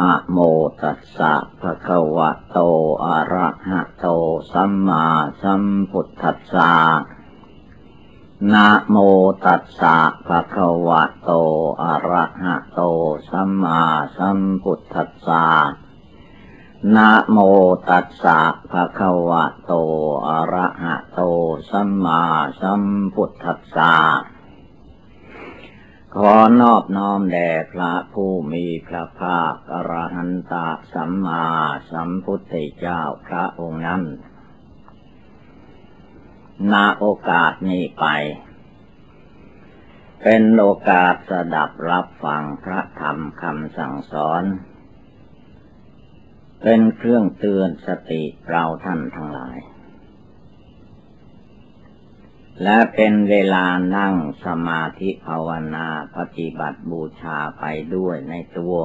อะโมตัสสะภะคะวะโต อะระหะโต สัมมาสัมพุทธัสสะนะโมตัสสะภะคะวะโต อะระหะโต สัมมาสัมพุทธัสสะนะโมตัสสะภะคะวะโต อะระหะโต สัมมาสัมพุทธัสสะ ขอนอบน้อมแด่พระผู้มีพระภาคอรหันตสัมมาสัมพุทธเจ้าพระองค์นั้นนาโอกาสนี้ไป เป็นโอกาสสดับรับฟังพระธรรมคำสั่งสอน เป็นเครื่องเตือนสติเราท่านทั้งหลาย และเป็นเวลานั่งสมาธิภาวนาปฏิบัติบูชาไปด้วยในตัว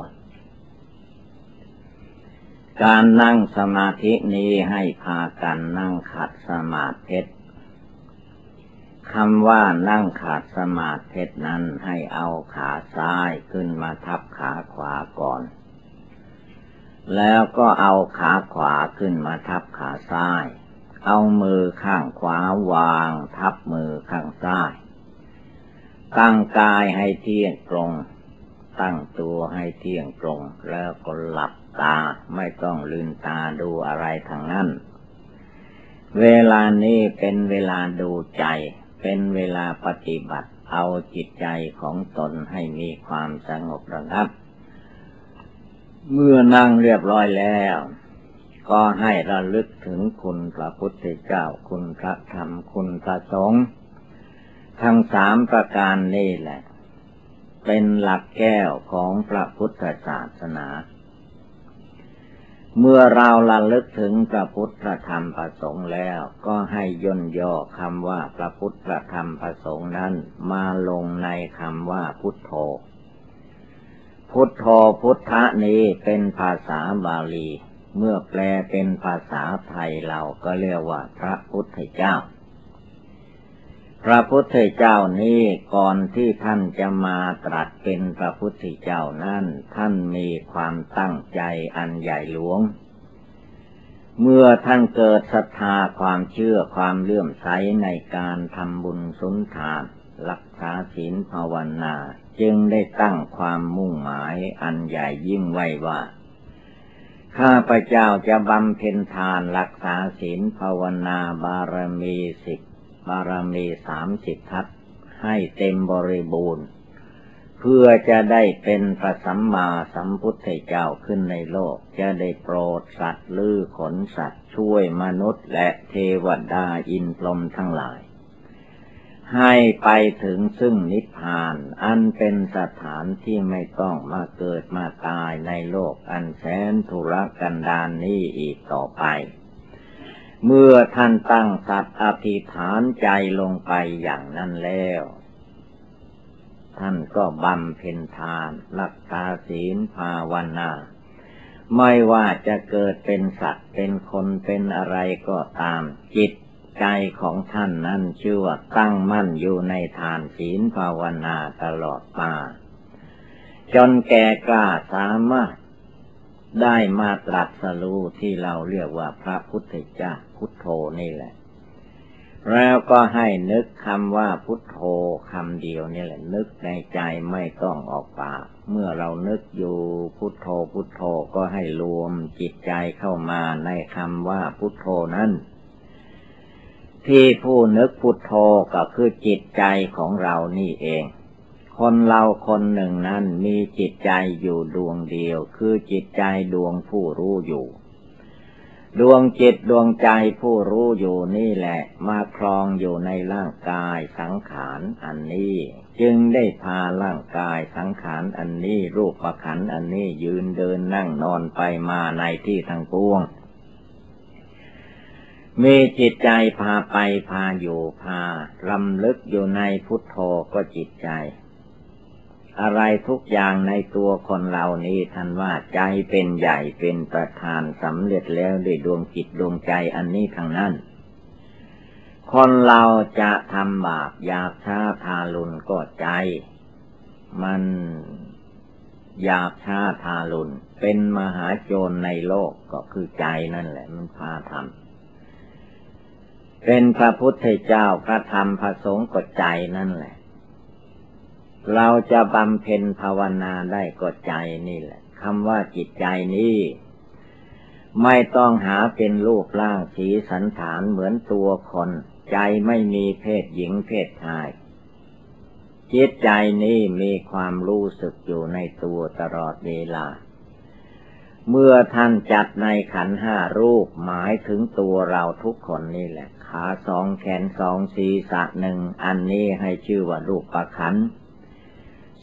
การนั่งสมาธินี้ให้พากันนั่งขัดสมาธิคำว่านั่งขาดสมาธินั้นให้เอาขาซ้ายขึ้นมาทับขาขวาก่อน แล้วก็เอาขาขวาขึ้นมาทับขาซ้าย เอามือข้างขวาวางทับมือข้างซ้าย ตั้งกายให้เที่ยงตรง ตั้งตัวให้เที่ยงตรง แล้วก็หลับตาไม่ต้องลืมตาดูอะไรทางนั้น เวลานี้เป็นเวลาดูใจ เป็นเวลาปฏิบัติเอาจิตใจของตนให้มีความสงบระงับ เมื่อนั่งเรียบร้อยแล้ว ก็ให้ระลึกถึงคุณพระพุทธเจ้า คุณพระธรรม คุณพระสงฆ์ทั้งสามประการนี่แหละ เป็นหลักแก้วของพระพุทธศาสนา เมื่อเราระลึกถึงพระพุทธธรรมพระสงฆ์แล้วก็ให้ย่นย่อคำว่าพระพุทธธรรมพระสงฆ์นั้นมาลงในคำว่าพุทโธพุทโธพุทธะนี้เป็นภาษาบาลี เมื่อแปลเป็นภาษาไทยเราก็เรียกว่าพระพุทธเจ้า พระพุทธเจ้านี้ก่อนที่ท่านจะมาตรัสเป็นพระพุทธเจ้านั้นท่านมีความตั้งใจอันใหญ่หลวง เมื่อท่านเกิดศรัทธาความเชื่อความเลื่อมใสในการทำบุญสุนทานรักษาศีลภาวนา จึงได้ตั้งความมุ่งหมายอันใหญ่ยิ่งไว้ว่า ข้าพเจ้าจะบำเพ็ญทานรักษาศีลภาวนาบารมีสิบบารมีสามสิบทัศให้เต็มบริบูรณ์ เพื่อจะได้เป็นพระสัมมาสัมพุทธเจ้าขึ้นในโลก จะได้โปรดสัตว์ลือขนสัตว์ช่วยมนุษย์และเทวดาอินพรหมทั้งหลาย ให้ไปถึงซึ่งนิพพาน อันเป็นสถานที่ไม่ต้องมาเกิดมาตายในโลกอันแสนทุรกันดารนนี้อีกต่อไป เมื่อท่านตั้งสัตว์อธิษฐานใจลงไปอย่างนั้นแล้ว ท่านก็บำเพ็ญทานรักษาศีลภาวนาไม่ว่าจะเกิดเป็นสัตว์เป็นคนเป็นอะไรก็ตาม จิต ใจของท่านนั้นชื่อว่าตั้งมั่นอยู่ในทานศีลภาวนาตลอดมาจนแก่กล้าสามารถได้มาตรัสรู้ที่เราเรียกว่าพระพุทธเจ้าพุทโธนี่แหละ แล้วก็ให้นึกคำว่าพุทโธคำเดียวนี่แหละ นึกในใจไม่ต้องออกปากเมื่อเรานึกอยู่พุทโธพุทโธก็ให้รวมจิตใจเข้ามาในคำว่าพุทโธนั้น ที่ผู้นึกพุทโธก็คือจิตใจของเรานี่เอง คนเราคนหนึ่งนั้นมีจิตใจอยู่ดวงเดียว คือจิตใจดวงผู้รู้อยู่ ดวงจิตดวงใจผู้รู้อยู่นี่แหละ มาครองอยู่ในร่างกายสังขารอันนี้ จึงได้พาร่างกายสังขารอันนี้รูปประขันอันนี้ยืนเดินนั่งนอนไปมาในที่ทางปวง มีจิตใจพาไปพาอยู่พารำลึกอยู่ในพุทโธก็จิตใจ อะไรทุกอย่างในตัวคนเหล่านี้ท่านว่าใจเป็นใหญ่เป็นประธานสำเร็จแล้วด้วยดวงจิตดวงใจอันนี้ทางนั้น คนเราจะทำบาปอยากช้าทารุณก็ใจ มันหยาบช้าทารุณเป็นมหาโจรในโลกก็คือใจนั่นแหละมันพาทำ เป็นพระพุทธเจ้าพระธรรมพระสงฆ์ก็ใจนั่นแหละ เราจะบำเพ็ญภาวนาได้ก็ใจนี่แหละคำว่าจิตใจนี้ไม่ต้องหาเป็นรูปร่างสีสันฐานเหมือนตัวคน ใจไม่มีเพศหญิงเพศชาย จิตใจนี้มีความรู้สึกอยู่ในตัวตลอดเวลา เมื่อท่านจัดในขันห้ารูปหมายถึงตัวเราทุกคนนี่แหละ ขาสองแขนสองศีรษะหนึ่งอันนี้ให้ชื่อว่ารูปประขัน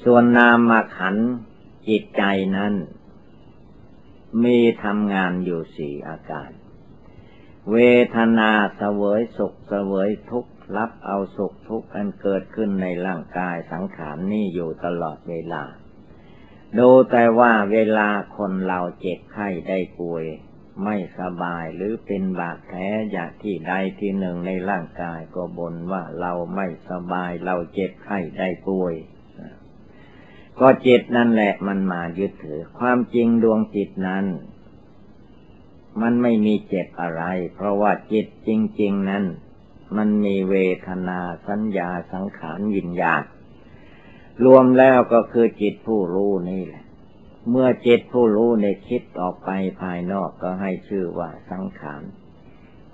ส่วนนามขันจิตใจนั้น มีทำงานอยู่สี่อาการ เวทนาเสวยสุขเสวยทุกข์รับเอาสุขทุกข์อันเกิดขึ้นในร่างกายสังขารนี่อยู่ตลอดเวลา ดูแต่ว่าเวลาคนเราเจ็บไข้ได้ป่วย ไม่สบายหรือเป็นบาดแผลอย่างที่ใดที่หนึ่งในร่างกายก็บ่นว่าเราไม่สบายเราเจ็บไข้ได้ป่วย ก็จิตนั่นแหละมันมายึดถือ ความจริงดวงจิตนั้น มันไม่มีเจ็บอะไร เพราะว่าจิตจริง ๆ นั้น มันมีเวทนาสัญญาสังขารวิญญาณรวมแล้วก็คือจิตผู้รู้นี่แหละ เมื่อจิตผู้รู้ในคิดออกไปภายนอกก็ให้ชื่อว่าสังขาร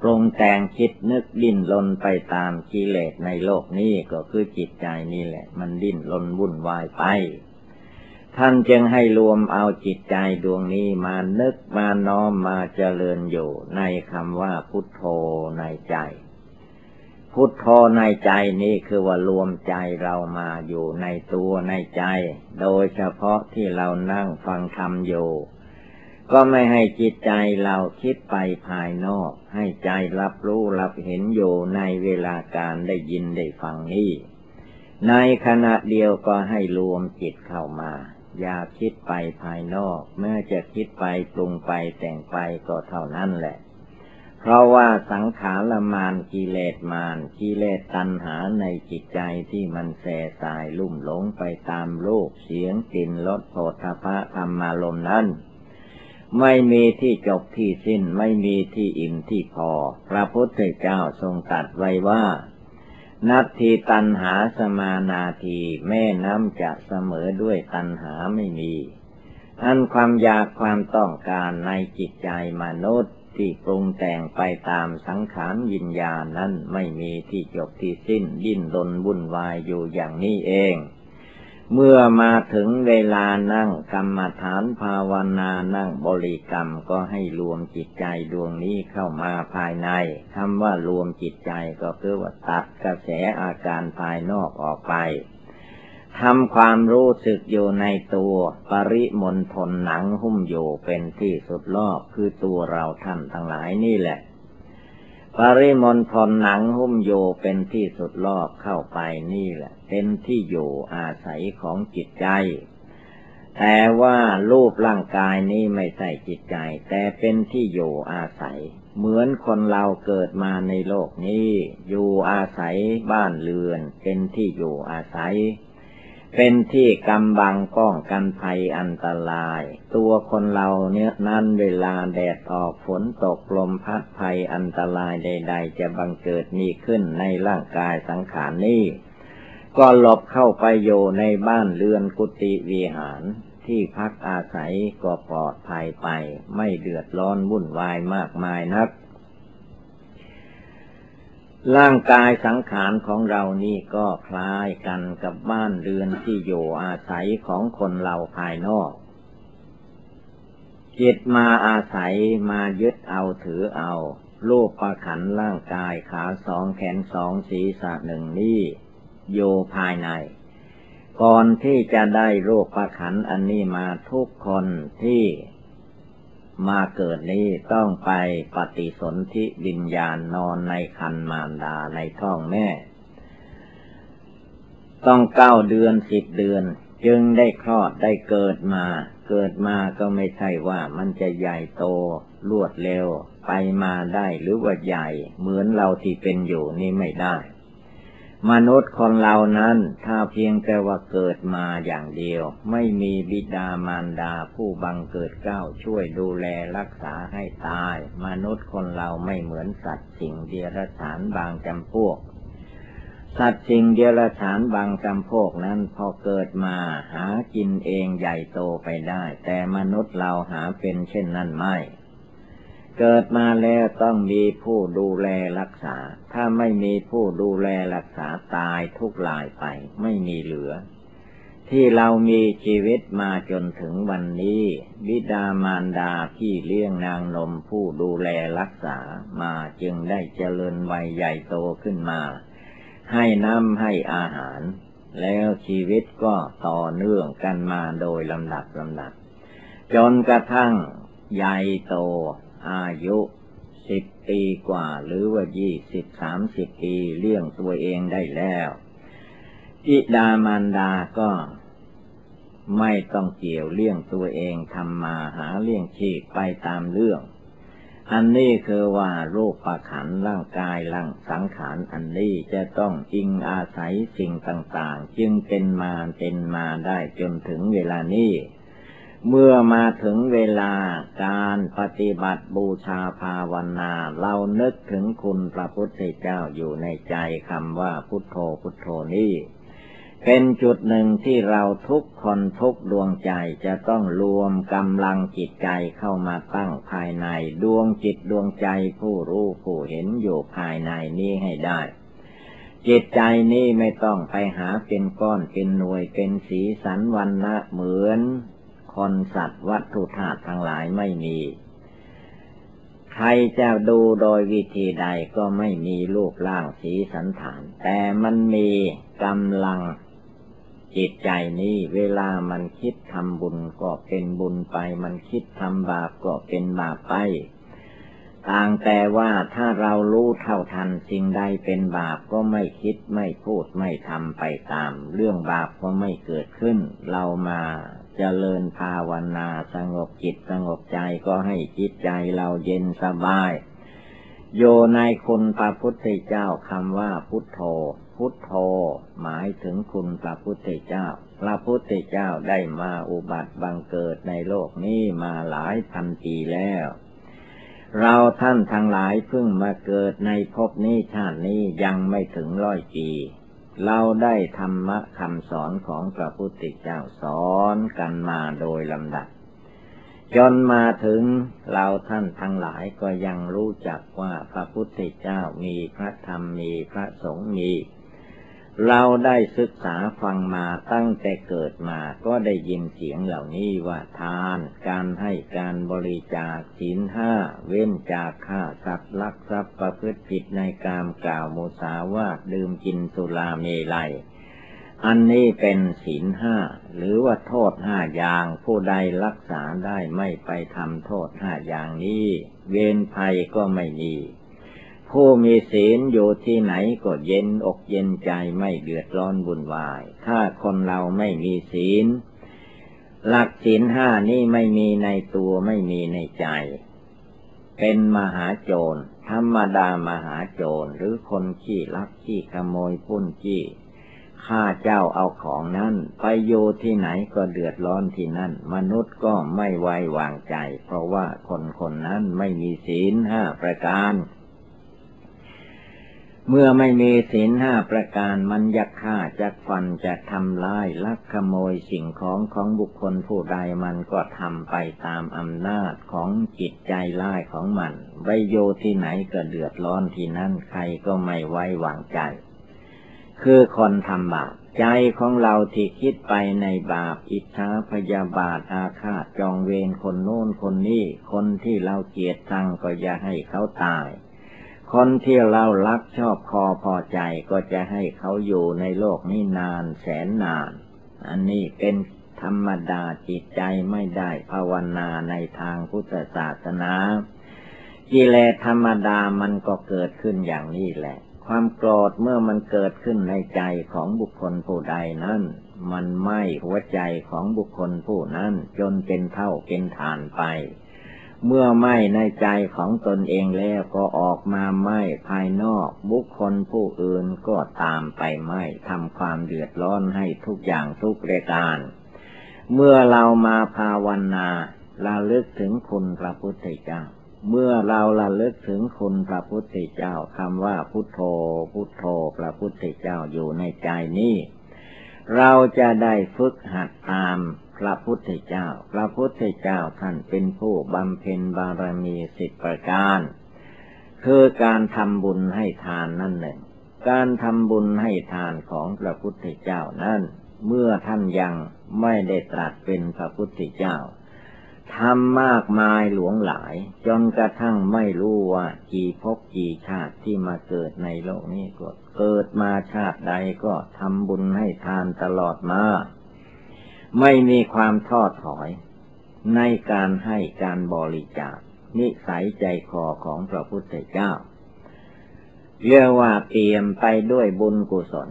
ปรุงแต่งคิดนึกดิ้นลนไปตามกิเลสในโลกนี้ก็คือจิตใจนี่แหละ มันดิ้นลนวุ่นวายไป ท่านจึงให้รวมเอาจิตใจดวงนี้มานึกมาน้อมมาเจริญอยู่ในคำว่าพุทโธในใจ พุทโธในใจนี้คือว่ารวมใจเรามาอยู่ในตัวในใจ โดยเฉพาะที่เรานั่งฟังธรรมอยู่ ก็ไม่ให้จิตใจเราคิดไปภายนอก ให้ใจรับรู้รับเห็นอยู่ในเวลาการได้ยินได้ฟังนี้ในขณะเดียวก็ให้รวมจิตเข้ามา อย่าคิดไปภายนอก เมื่อจะคิดไปปรุงไปแต่งไปก็เท่านั้นแหละ เพราะว่าสังขารมานกิเลสมานกิเลสตัณหาในจิตใจที่มันแสสายลุ่มหลงไปตามโลกเสียงกลิ่นรสโผฏฐะธรรมารมนั้น ไม่มีที่จบที่สิ้นไม่มีที่อิ่มที่พอ พระพุทธเจ้าทรงตัดไว้ว่า นัตทีตันหาสมานาทีแม่น้ำจะเสมอด้วยตันหาไม่มี อันความอยากความต้องการในจิตใจมนุษย์ ที่ปรุงแต่งไปตามสังขารวิญญาณนั้นไม่มีที่จบที่สิ้นดิ้นรนวุ่นวายอยู่อย่างนี้เอง เมื่อมาถึงเวลานั่งกรรมฐานภาวนานั่งบริกรรมก็ให้รวมจิตใจดวงนี้เข้ามาภายในคำว่ารวมจิตใจก็คือว่าตัดกระแสอาการภายนอกออกไป ทำความรู้สึกอยู่ในตัว ปริมณฑลหนังหุ้มอยู่เป็นที่สุดรอบคือตัวเราท่านทั้งหลายนี่แหละ ปริมณฑลหนังหุ้มอยู่เป็นที่สุดรอบเข้าไปนี่แหละ เป็นที่อยู่อาศัยของจิตใจ แต่ว่ารูปร่างกายนี้ไม่ใช่จิตใจ แต่เป็นที่อยู่อาศัย เหมือนคนเราเกิดมาในโลกนี้ อยู่อาศัยบ้านเรือน เป็นที่อยู่อาศัย เป็นที่กำบังป้องกันภัยอันตราย ตัวคนเราเนี่ยนั้นเวลาแดดออกฝนตกลมพัดภัยอันตรายใด ๆ จะบังเกิดมีขึ้นในร่างกายสังขารนี้ก็หลบเข้าไปอยู่ในบ้านเรือนกุฏิวิหาร ที่พักอาศัยก็ปลอดภัยไป ไม่เดือดร้อนวุ่นวายมากมายนัก ร่างกายสังขารของเรานี่ก็คล้ายกันกับบ้านเรือนที่อยู่อาศัยของคนเราภายนอก จิตมาอาศัยมายึดเอาถือเอา รูปประขันร่างกายขาสองแขนสองศีรษะหนึ่งนี่อยู่ภายใน ก่อนที่จะได้รูปประขันอันนี้มาทุกคนที่ มาเกิดนี้ต้องไปปฏิสนธิวิญญาณนอนในคันมารดาในท้องแม่ ต้องเก้าเดือนสิบเดือน จึงได้คลอดได้เกิดมา เกิดมาก็ไม่ใช่ว่ามันจะใหญ่โต รวดเร็ว ไปมาได้หรือว่าใหญ่ เหมือนเราที่เป็นอยู่นี่ไม่ได้ มนุษย์คนเรานั้น ถ้าเพียงแต่ว่าเกิดมาอย่างเดียว ไม่มีบิดามารดาผู้บังเกิดเก้าช่วยดูแลรักษาให้ตาย มนุษย์คนเราไม่เหมือนสัตว์สิ่งเดียรฉานบางจำพวก สัตว์สิ่งเดียรฉานบางจำพวกนั้นพอเกิดมาหากินเองใหญ่โตไปได้ แต่มนุษย์เราหาเป็นเช่นนั้นไม่ เกิดมาแล้วต้องมีผู้ดูแลรักษา ถ้าไม่มีผู้ดูแลรักษาตายทุกลายไป ไม่มีเหลือ ที่เรามีชีวิตมาจนถึงวันนี้ บิดามารดาพี่เลี้ยงนางนมผู้ดูแลรักษามาจึงได้เจริญวัยใหญ่โตขึ้นมา ให้น้ำให้อาหาร แล้วชีวิตก็ต่อเนื่องกันมาโดยลำดับลำดับ จนกระทั่งใหญ่โต อายุสิบปีกว่าหรือว่ายี่สิบสามสิบปีเลี้ยงตัวเองได้แล้วอิดามารดาก็ไม่ต้องเกี่ยวเลี้ยงตัวเองทำมาหาเลี้ยงชีพไปตามเรื่อง อันนี้คือว่าโรูปประขันร่างกายร่างสังขารอันนี้จะต้องอิงอาศัยสิ่งต่างๆ จึงเป็นมาเป็นมาได้จนถึงเวลานี้ เมื่อมาถึงเวลาการปฏิบัติบูชาภาวนา เรานึกถึงคุณพระพุทธเจ้าอยู่ในใจคำว่าพุทโธพุทโธนี้เป็นจุดหนึ่งที่เราทุกคนทุกดวงใจจะต้องรวมกำลังจิตใจเข้ามาตั้งภายในดวงจิตดวงใจผู้รู้ผู้เห็นอยู่ภายในนี้ให้ได้ จิตใจนี้ไม่ต้องไปหาเป็นก้อนเป็นหน่วยเป็นสีสันวันนะเหมือน คนสัตว์วัตถุธาตุทั้งหลายไม่มี ใครจะดูโดยวิธีใดก็ไม่มีรูปร่างสีสันฐาน แต่มันมีกำลังจิตใจนี้เวลามันคิดทำบุญก็เป็นบุญไป มันคิดทำบาปก็เป็นบาปไป ต่างแต่ว่าถ้าเรารู้เท่าทันสิ่งใดเป็นบาปก็ไม่คิดไม่พูดไม่ทำไปตาม เรื่องบาปก็ไม่เกิดขึ้น เรามา เจริญภาวนาสงบจิตสงบใจก็ให้จิตใจเราเย็นสบาย โยในคุณพระพุทธเจ้าคำว่าพุทโธ พุทโธ หมายถึงคุณพระพุทธเจ้า พระพุทธเจ้าได้มาอุบัติบังเกิดในโลกนี้มาหลายพันปีแล้วเราท่านทั้งหลายเพิ่งมาเกิดในภพนี้ชาตินี้ยังไม่ถึงร้อยปี เราได้ธรรมะคำสอนของพระพุทธเจ้าสอนกันมาโดยลำดับ จนมาถึงเราท่านทั้งหลายก็ยังรู้จักว่าพระพุทธเจ้ามีพระธรรมมีพระสงฆ์มี เราได้ศึกษาฟังมาตั้งแต่เกิดมาก็ได้ยินเสียงเหล่านี้ว่าทาน การให้การบริจาคศีลห้า เว้นจากฆ่าสัตว์ลักทรัพย์ประพฤติผิดในกามกล่าวมุสาวาทดื่มกินสุราเมลัย อันนี้เป็นศีลห้า หรือว่าโทษห้าอย่างผู้ใดรักษาได้ไม่ไปทำโทษห้าอย่างนี้ เวรภัยก็ไม่มี ผู้มีศีลอยู่ที่ไหนก็เย็นอกเย็นใจไม่เดือดร้อนวุ่นวาย ถ้าคนเราไม่มีศีล หลักศีลห้านี่ไม่มีในตัวไม่มีในใจ เป็นมหาโจร ธรรมดามหาโจรหรือคนขี้ลักขี้ขโมยปุ้นจี้ข้าเจ้าเอาของนั้นไปโยที่ไหนก็เดือดร้อนที่นั่น มนุษย์ก็ไม่ไว้วางใจ เพราะว่าคนคนนั้นไม่มีศีลห้าประการ เมื่อไม่มีศีลห้าประการมันยักฆ่าจักฟันจะทำลายลักขโมยสิ่งของของบุคคลผู้ใดมันก็ทำไปตามอำนาจของจิตใจร้ายของมันไวโยที่ไหนก็เดือดร้อนที่นั่นใครก็ไม่ไว้วางใจ คือคนทำบาปใจของเราที่คิดไปในบาปอิจฉาพยาบาทอาฆาตจองเวรคนโน้นคนนี้ คนที่เราเกลียดชังก็อย่าให้เขาตาย คนที่เรารักชอบคอพอใจก็จะให้เขาอยู่ในโลกนี้นานแสนนาน อันนี้เป็นธรรมดาจิตใจไม่ได้ภาวนาในทางพุทธศาสนากิเลสธรรมดามันก็เกิดขึ้นอย่างนี้แหละ ความโกรธเมื่อมันเกิดขึ้นในใจของบุคคลผู้ใดนั้น มันไหม้หัวใจของบุคคลผู้นั้นจนเป็นเท่าเป็นฐานไป เมื่อไหม้ในใจของตนเองแล้วก็ออกมาไหม้ภายนอก บุคคลผู้อื่นก็ตามไปไหม้ทำความเดือดร้อนให้ทุกอย่างทุกเรการ เมื่อเรามาภาวนาระลึกถึงคุณพระพุทธเจ้า เมื่อเราระลึกถึงคุณพระพุทธเจ้าคำว่าพุทโธ พุทโธพระพุทธเจ้าอยู่ในใจนี้เราจะได้ฝึกหัดตาม พระพุทธเจ้า พระพุทธเจ้าท่านเป็นผู้บำเพ็ญบารมีสิบประการ คือการทำบุญให้ทานนั่นหนึ่ง การทำบุญให้ทานของพระพุทธเจ้านั้น เมื่อท่านยังไม่ได้ตรัสเป็นพระพุทธเจ้าทำมากมายหลวงหลาย จนกระทั่งไม่รู้ว่ากี่ภพกี่ชาติที่มาเกิดในโลกนี้ก็เกิดมาชาติใดก็ทำบุญให้ทานตลอดมา ไม่มีความทอดถอย ในการให้การบริจาค นิสัยใจคอของพระพุทธเจ้าเรียกว่าเตรียมไปด้วยบุญกุศล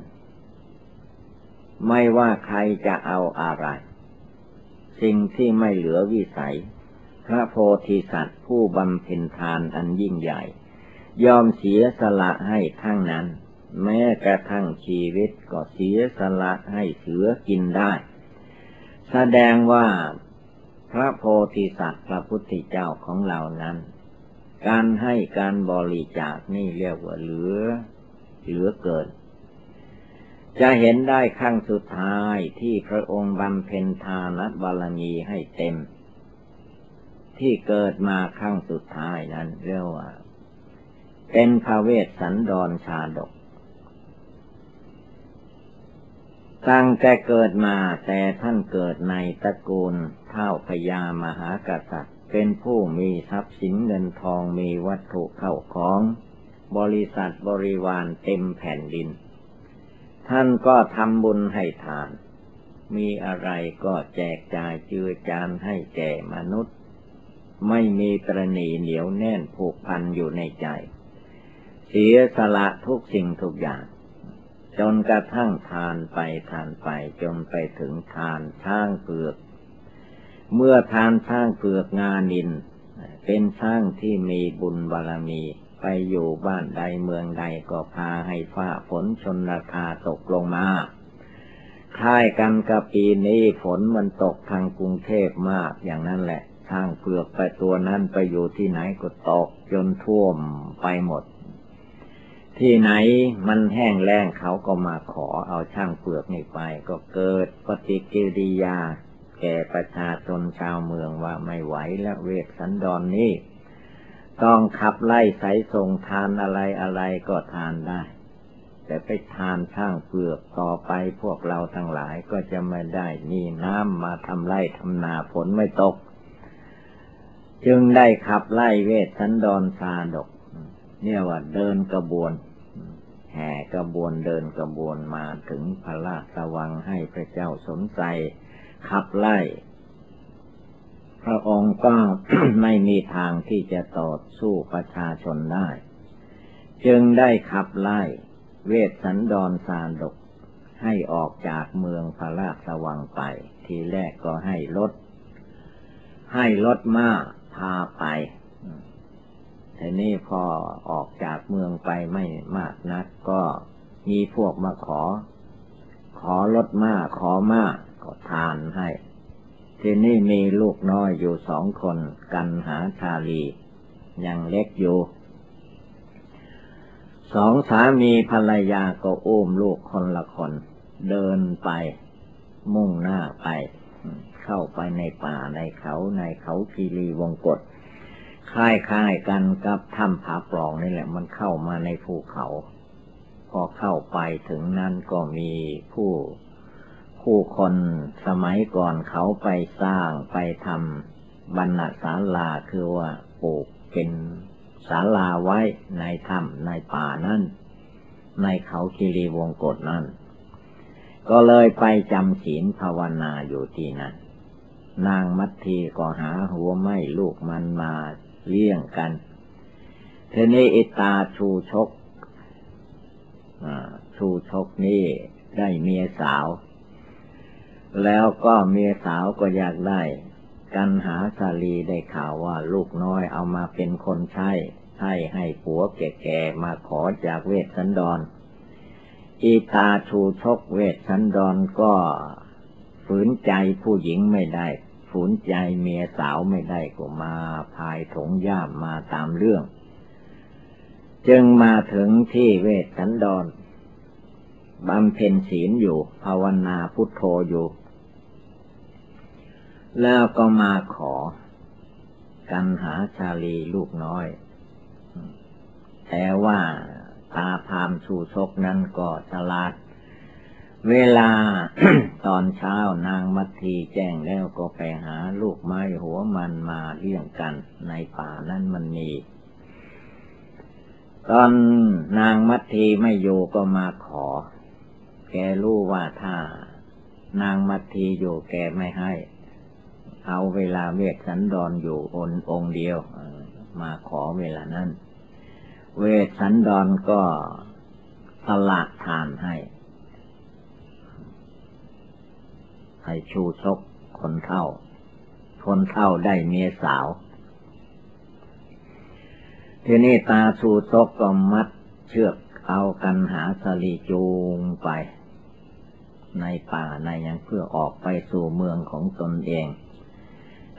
ไม่ว่าใครจะเอาอะไร สิ่งที่ไม่เหลือวิสัย พระโพธิสัตว์ผู้บำเพ็ญทานอันยิ่งใหญ่ ยอมเสียสละให้ทั้งนั้น แม้กระทั่งชีวิตก็เสียสละให้เสือกินได้ แสดงว่าพระโพธิสัตว์พระพุทธเจ้าของเรานั้น การให้การบริจาคนี่เรียกว่าเหลือ เหลือเกิน จะเห็นได้ขั้งสุดท้ายที่พระองค์บำเพ็ญทานบารมีให้เต็ม ที่เกิดมาขั้งสุดท้ายนั้นเรียกว่า เป็นพระเวสสันดรชาดก ตั้งแต่เกิดมาแต่ท่านเกิดในตระกูลเท่าพญามหากษัตริย์ เป็นผู้มีทรัพย์สินเงินทองมีวัตถุเข้าของ บริษัทบริวารเต็มแผ่นดิน ท่านก็ทำบุญให้ทาน มีอะไรก็แจกจ่ายเจือจานให้แก่มนุษย์ ไม่มีตรณีเหนียวแน่นผูกพันอยู่ในใจ เสียสละทุกสิ่งทุกอย่าง จนกระทั่งทานไปทานไปจนไปถึงทานช่างเปลือก เมื่อทานช่างเปลือกงานิน เป็นช่างที่มีบุญบารมี ไปอยู่บ้านใดเมืองใดก็พาให้ฟ้าฝนชนราคาตกลงมาคล้ายกันกับปีนี้ฝนมันตกทางกรุงเทพมากอย่างนั้นแหละช่างเปลือกไปตัวนั้นไปอยู่ที่ไหนก็ตกจนท่วมไปหมด ที่ไหนมันแห้งแล้งเขาก็มาขอเอาช่างเปลือกนี่ไป ก็เกิดปฏิกิริยา แก่ประชาชนชาวเมืองว่าไม่ไหวแล้วเวทสันดอนนี้ต้องขับไล่ใสส่งทานอะไรอะไรก็ทานได้ แต่ไปทานช่างเปลือกต่อไปพวกเราทั้งหลายก็จะไม่ได้มีน้ำมาทำไร่ทำนาฝนไม่ตก จึงได้ขับไล่เวทสันดอนซาดกเนี่ยว่าเดินกระบวน ห่กระบวนเดินกระบวนมาถึงพระราชวังให้พระเจ้าสนใจ ขับไล่ พระองค์ก็ไม่มีทางที่จะต่อสู้ประชาชนได้ จึงได้ขับไล่ เวสสันดรสาดก ให้ออกจากเมืองพระราชวังไป ทีแรกก็ให้รถให้รถมาพาไป ทีนี้พอออกจากเมืองไปไม่มากนัก ก็มีพวกมาขอ ขอลดมาขอมาก็ทานให้ ทีนี้มีลูกน้อยอยู่สองคนกันหาชาลี ยังเล็กอยู่สองสามีภรรยาก็อุ้มลูกคนละคน เดินไป มุ่งหน้าไป เข้าไปในป่าในเขาในเขาคีรีวงกฏ คล้ายๆกันกับถ้ำผาปล่องนี่แหละ มันเข้ามาในภูเขา พอเข้าไปถึงนั้นก็มีผู้ผู้คนสมัยก่อนเขาไปสร้างไปทำบรรณศาลาคือว่าปลูกเป็นศาลาไว้ในถ้ำในป่านั้นในเขาคีรีวงกฏนั้นก็เลยไปจำศีลภาวนาอยู่ที่นั้นนางมัททีก็หาหัวไม้ลูกมันมา เลี้ยงกันเทนี้อิตาชูชกชูชกนี่ได้เมียสาว แล้วก็เมียสาวก็อยากได้ กันหาสาลีได้ข่าวว่าลูกน้อยเอามาเป็นคนใช้ให้ให้ผัวแก่ๆมาขอจากเวสสันดรอีตาชูชกเวสสันดรก็ฝืนใจผู้หญิงไม่ได้ ฝืนใจเมียสาวไม่ได้ก็มาพายถงย่ามมาตามเรื่อง จึงมาถึงที่เวสสันดรบำเพ็ญศีลอยู่ ภาวนาพุทโธอยู่ แล้วก็มาขอ กันหาชาลีลูกน้อย แต่ว่าตาพามชูชกนั้นก็ฉลาด เวลาตอนเช้านางมัททีแจ้งแล้วก็ไปหาลูกไม้หัวมันมาเลี้ยงกัน ในป่านั้นมันมี ตอนนางมัททีไม่อยู่ก็มาขอ แกรู้ว่าถ้านางมัททีอยู่แกไม่ให้ เอาเวลาเวทสันดรออยู่อนองเดียว มาขอเวลานั้น เวทสันดรก็สละทานให้ ให้ชูชกคนเท่า คนเท่าได้เมียสาว ทีนี้ตาชูชกก็มัดเชือกเอากันหาสลีจูงไป ในป่าในยังเพื่อออกไปสู่เมืองของตนเอง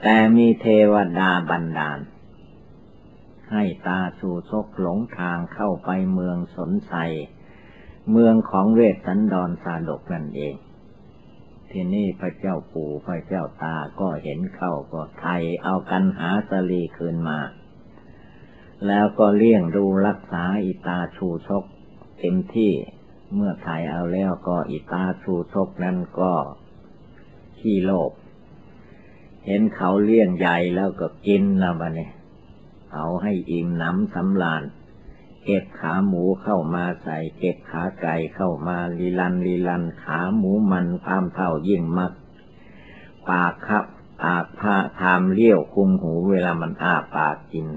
แต่มีเทวดาบันดาล ให้ตาสู่ชกหลงทางเข้าไปเมืองสนไซเมืองของเวสสันดรสาดกนั่นเอง ที่นี่พระเจ้าปู่พระเจ้าตาก็เห็นเข้าก็ไทยเอากันหาสลีคืนมา แล้วก็เลี้ยงดูรักษาอิตาชูชกเต็มที่เมื่อถ่ายเอาแล้วก็อิตาชูชกนั้นก็ขี้โลภเห็นเขาเลี้ยงใหญ่แล้วก็กินแล้วบะเนี่ยเอาให้อิ่มน้ำสำลาน เก็บขาหมูเข้ามาใส่ เก็บขาไก่เข้ามาลีลันลีลันขาหมูมันพามเท่ายิ่งมัก ปากครับปากผ้าทามเลี้ยวคุมหูเวลามันอ้าปากกิน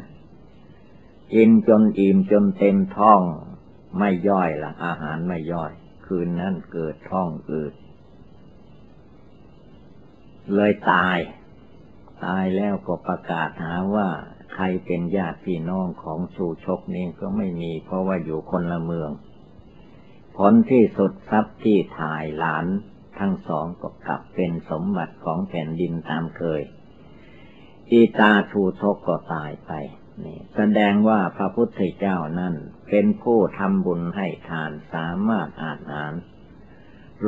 กินจนอิ่มจนเต็มท้องไม่ย่อยละอาหารไม่ย่อย คืนนั้นเกิดท้องอืดเลยตาย ตายแล้วก็ประกาศหาว่า ใครเป็นญาติพี่น้องของชูชกนี้ก็ไม่มี เพราะว่าอยู่คนละเมือง ผลที่สุดทรัพย์ที่ถ่ายหลานทั้งสองก็กลับเป็นสมบัติของแผ่นดินตามเคย อีตาชูชกก็ตายไปนี่แสดงว่าพระพุทธเจ้านั้นเป็นผู้ทำบุญให้ทานสามารถอาหาร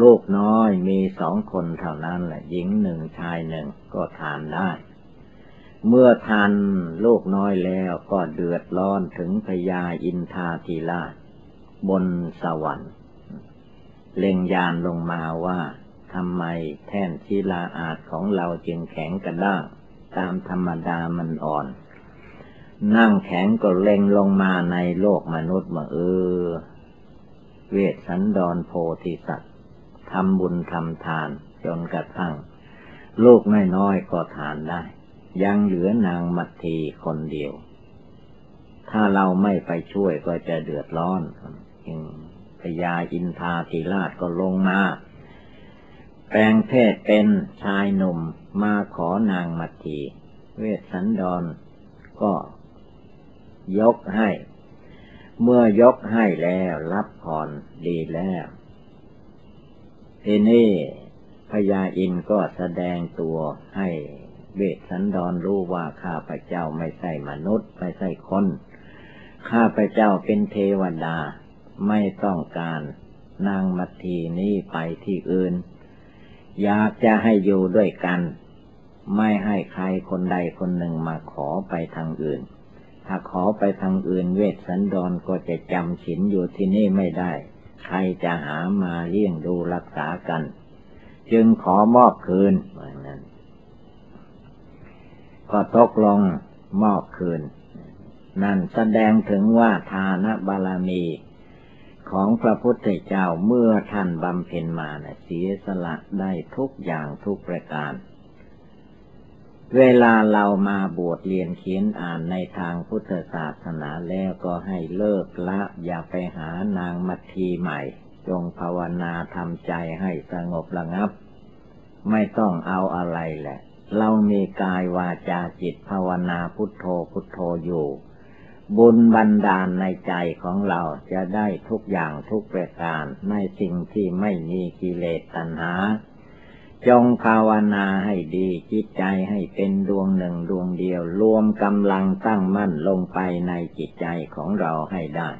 ลูกน้อยมีสองคนเท่านั้นแหละหญิงหนึ่งชายหนึ่งก็ทานได้ เมื่อทานลูกน้อยแล้วก็เดือดร้อนถึงพญาอินทาทีลาบนสวรรค์ เล็งยานลงมาว่าทำไมแท่นศิลาอาจของเราจึงแข็งกระด้างตามธรรมดามันอ่อน นั่งแข็งก็เล็งลงมาในโลกมนุษย์มาเออ เวทสันดรโพธิสัตว์ทำบุญทำทานจนกระทั่งลูกน้อยๆก็ทานได้ ยังเหลือนางมัททีคนเดียว ถ้าเราไม่ไปช่วยก็จะเดือดร้อนพญาอินทาธิราชก็ลงมา แปลงเพศเป็นชายหนุ่มมาขอนางมัททีเวทสันดรก็ยกให้ เมื่อยกให้แล้วรับผ่อนดีแล้วทีนี้พญาอินก็แสดงตัวให้ เวทสันดรรู้ว่าข้าพเจ้าไม่ใช่มนุษย์ ไม่ใช่คน ข้าพเจ้าเป็นเทวดา ไม่ต้องการนางมัทีนี้ไปที่อื่น อยากจะให้อยู่ด้วยกัน ไม่ให้ใครคนใดคนหนึ่งมาขอไปทางอื่น ถ้าขอไปทางอื่น เวทสันดรก็จะจำศีลอยู่ที่นี่ไม่ได้ ใครจะหามาเลี้ยงดูรักษากัน จึงขอมอบคืนเหมือนนั้น ก็ตกลงมอบคืน นั่นแสดงถึงว่าทานบารมีของพระพุทธเจ้าเมื่อท่านบำเพ็ญมาเนะี่ยเสียสละได้ทุกอย่างทุกประการ เวลาเรามาบวชเรียนเขียนอ่านในทางพุทธศาสนาแล้วก็ให้เลิกละ อย่าไปหานางมัททีใหม่ จงภาวนาทำใจให้สงบระงับ ไม่ต้องเอาอะไรแหละ เรามีกายวาจาจิตภาวนาพุทโธพุทโธอยู่ บุญบันดาลในใจของเราจะได้ทุกอย่างทุกประการในสิ่งที่ไม่มีกิเลสตัณหา จงภาวนาให้ดีจิตใจให้เป็นดวงหนึ่งดวงเดียว รวมกำลังตั้งมั่นลงไปในจิตใจของเราให้ได้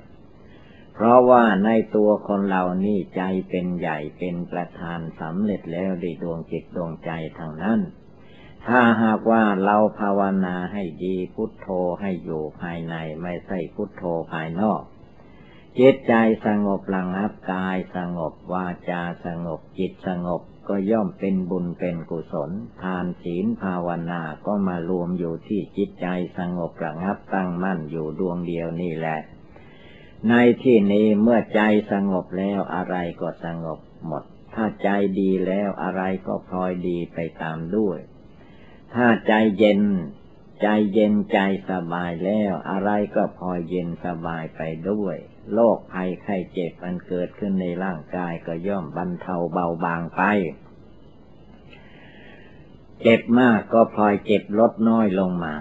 เพราะว่าในตัวคนเรานี่ใจเป็นใหญ่เป็นประธานสำเร็จแล้วในดวงจิตดวงใจทางนั้น ถ้าหากว่าเราภาวนาให้ดีพุทโธให้อยู่ภายในไม่ใช่พุทโธภายนอกจิตใจสงบระงับกายสงบวาจาสงบจิตสงบก็ย่อมเป็นบุญเป็นกุศล ทานศีลภาวนาก็มารวมอยู่ที่จิตใจสงบระงับตั้งมั่นอยู่ดวงเดียวนี่แหละ ในที่นี้เมื่อใจสงบแล้วอะไรก็สงบหมด ถ้าใจดีแล้วอะไรก็พลอยดีไปตามด้วย ถ้าใจเย็น ใจเย็นใจสบายแล้ว อะไรก็พอยเย็นสบายไปด้วย โรคภัยไข้เจ็บมันเกิดขึ้นในร่างกายก็ย่อมบรรเทาเบาบางไป เจ็บมากก็พลอยเจ็บลดน้อยลงมา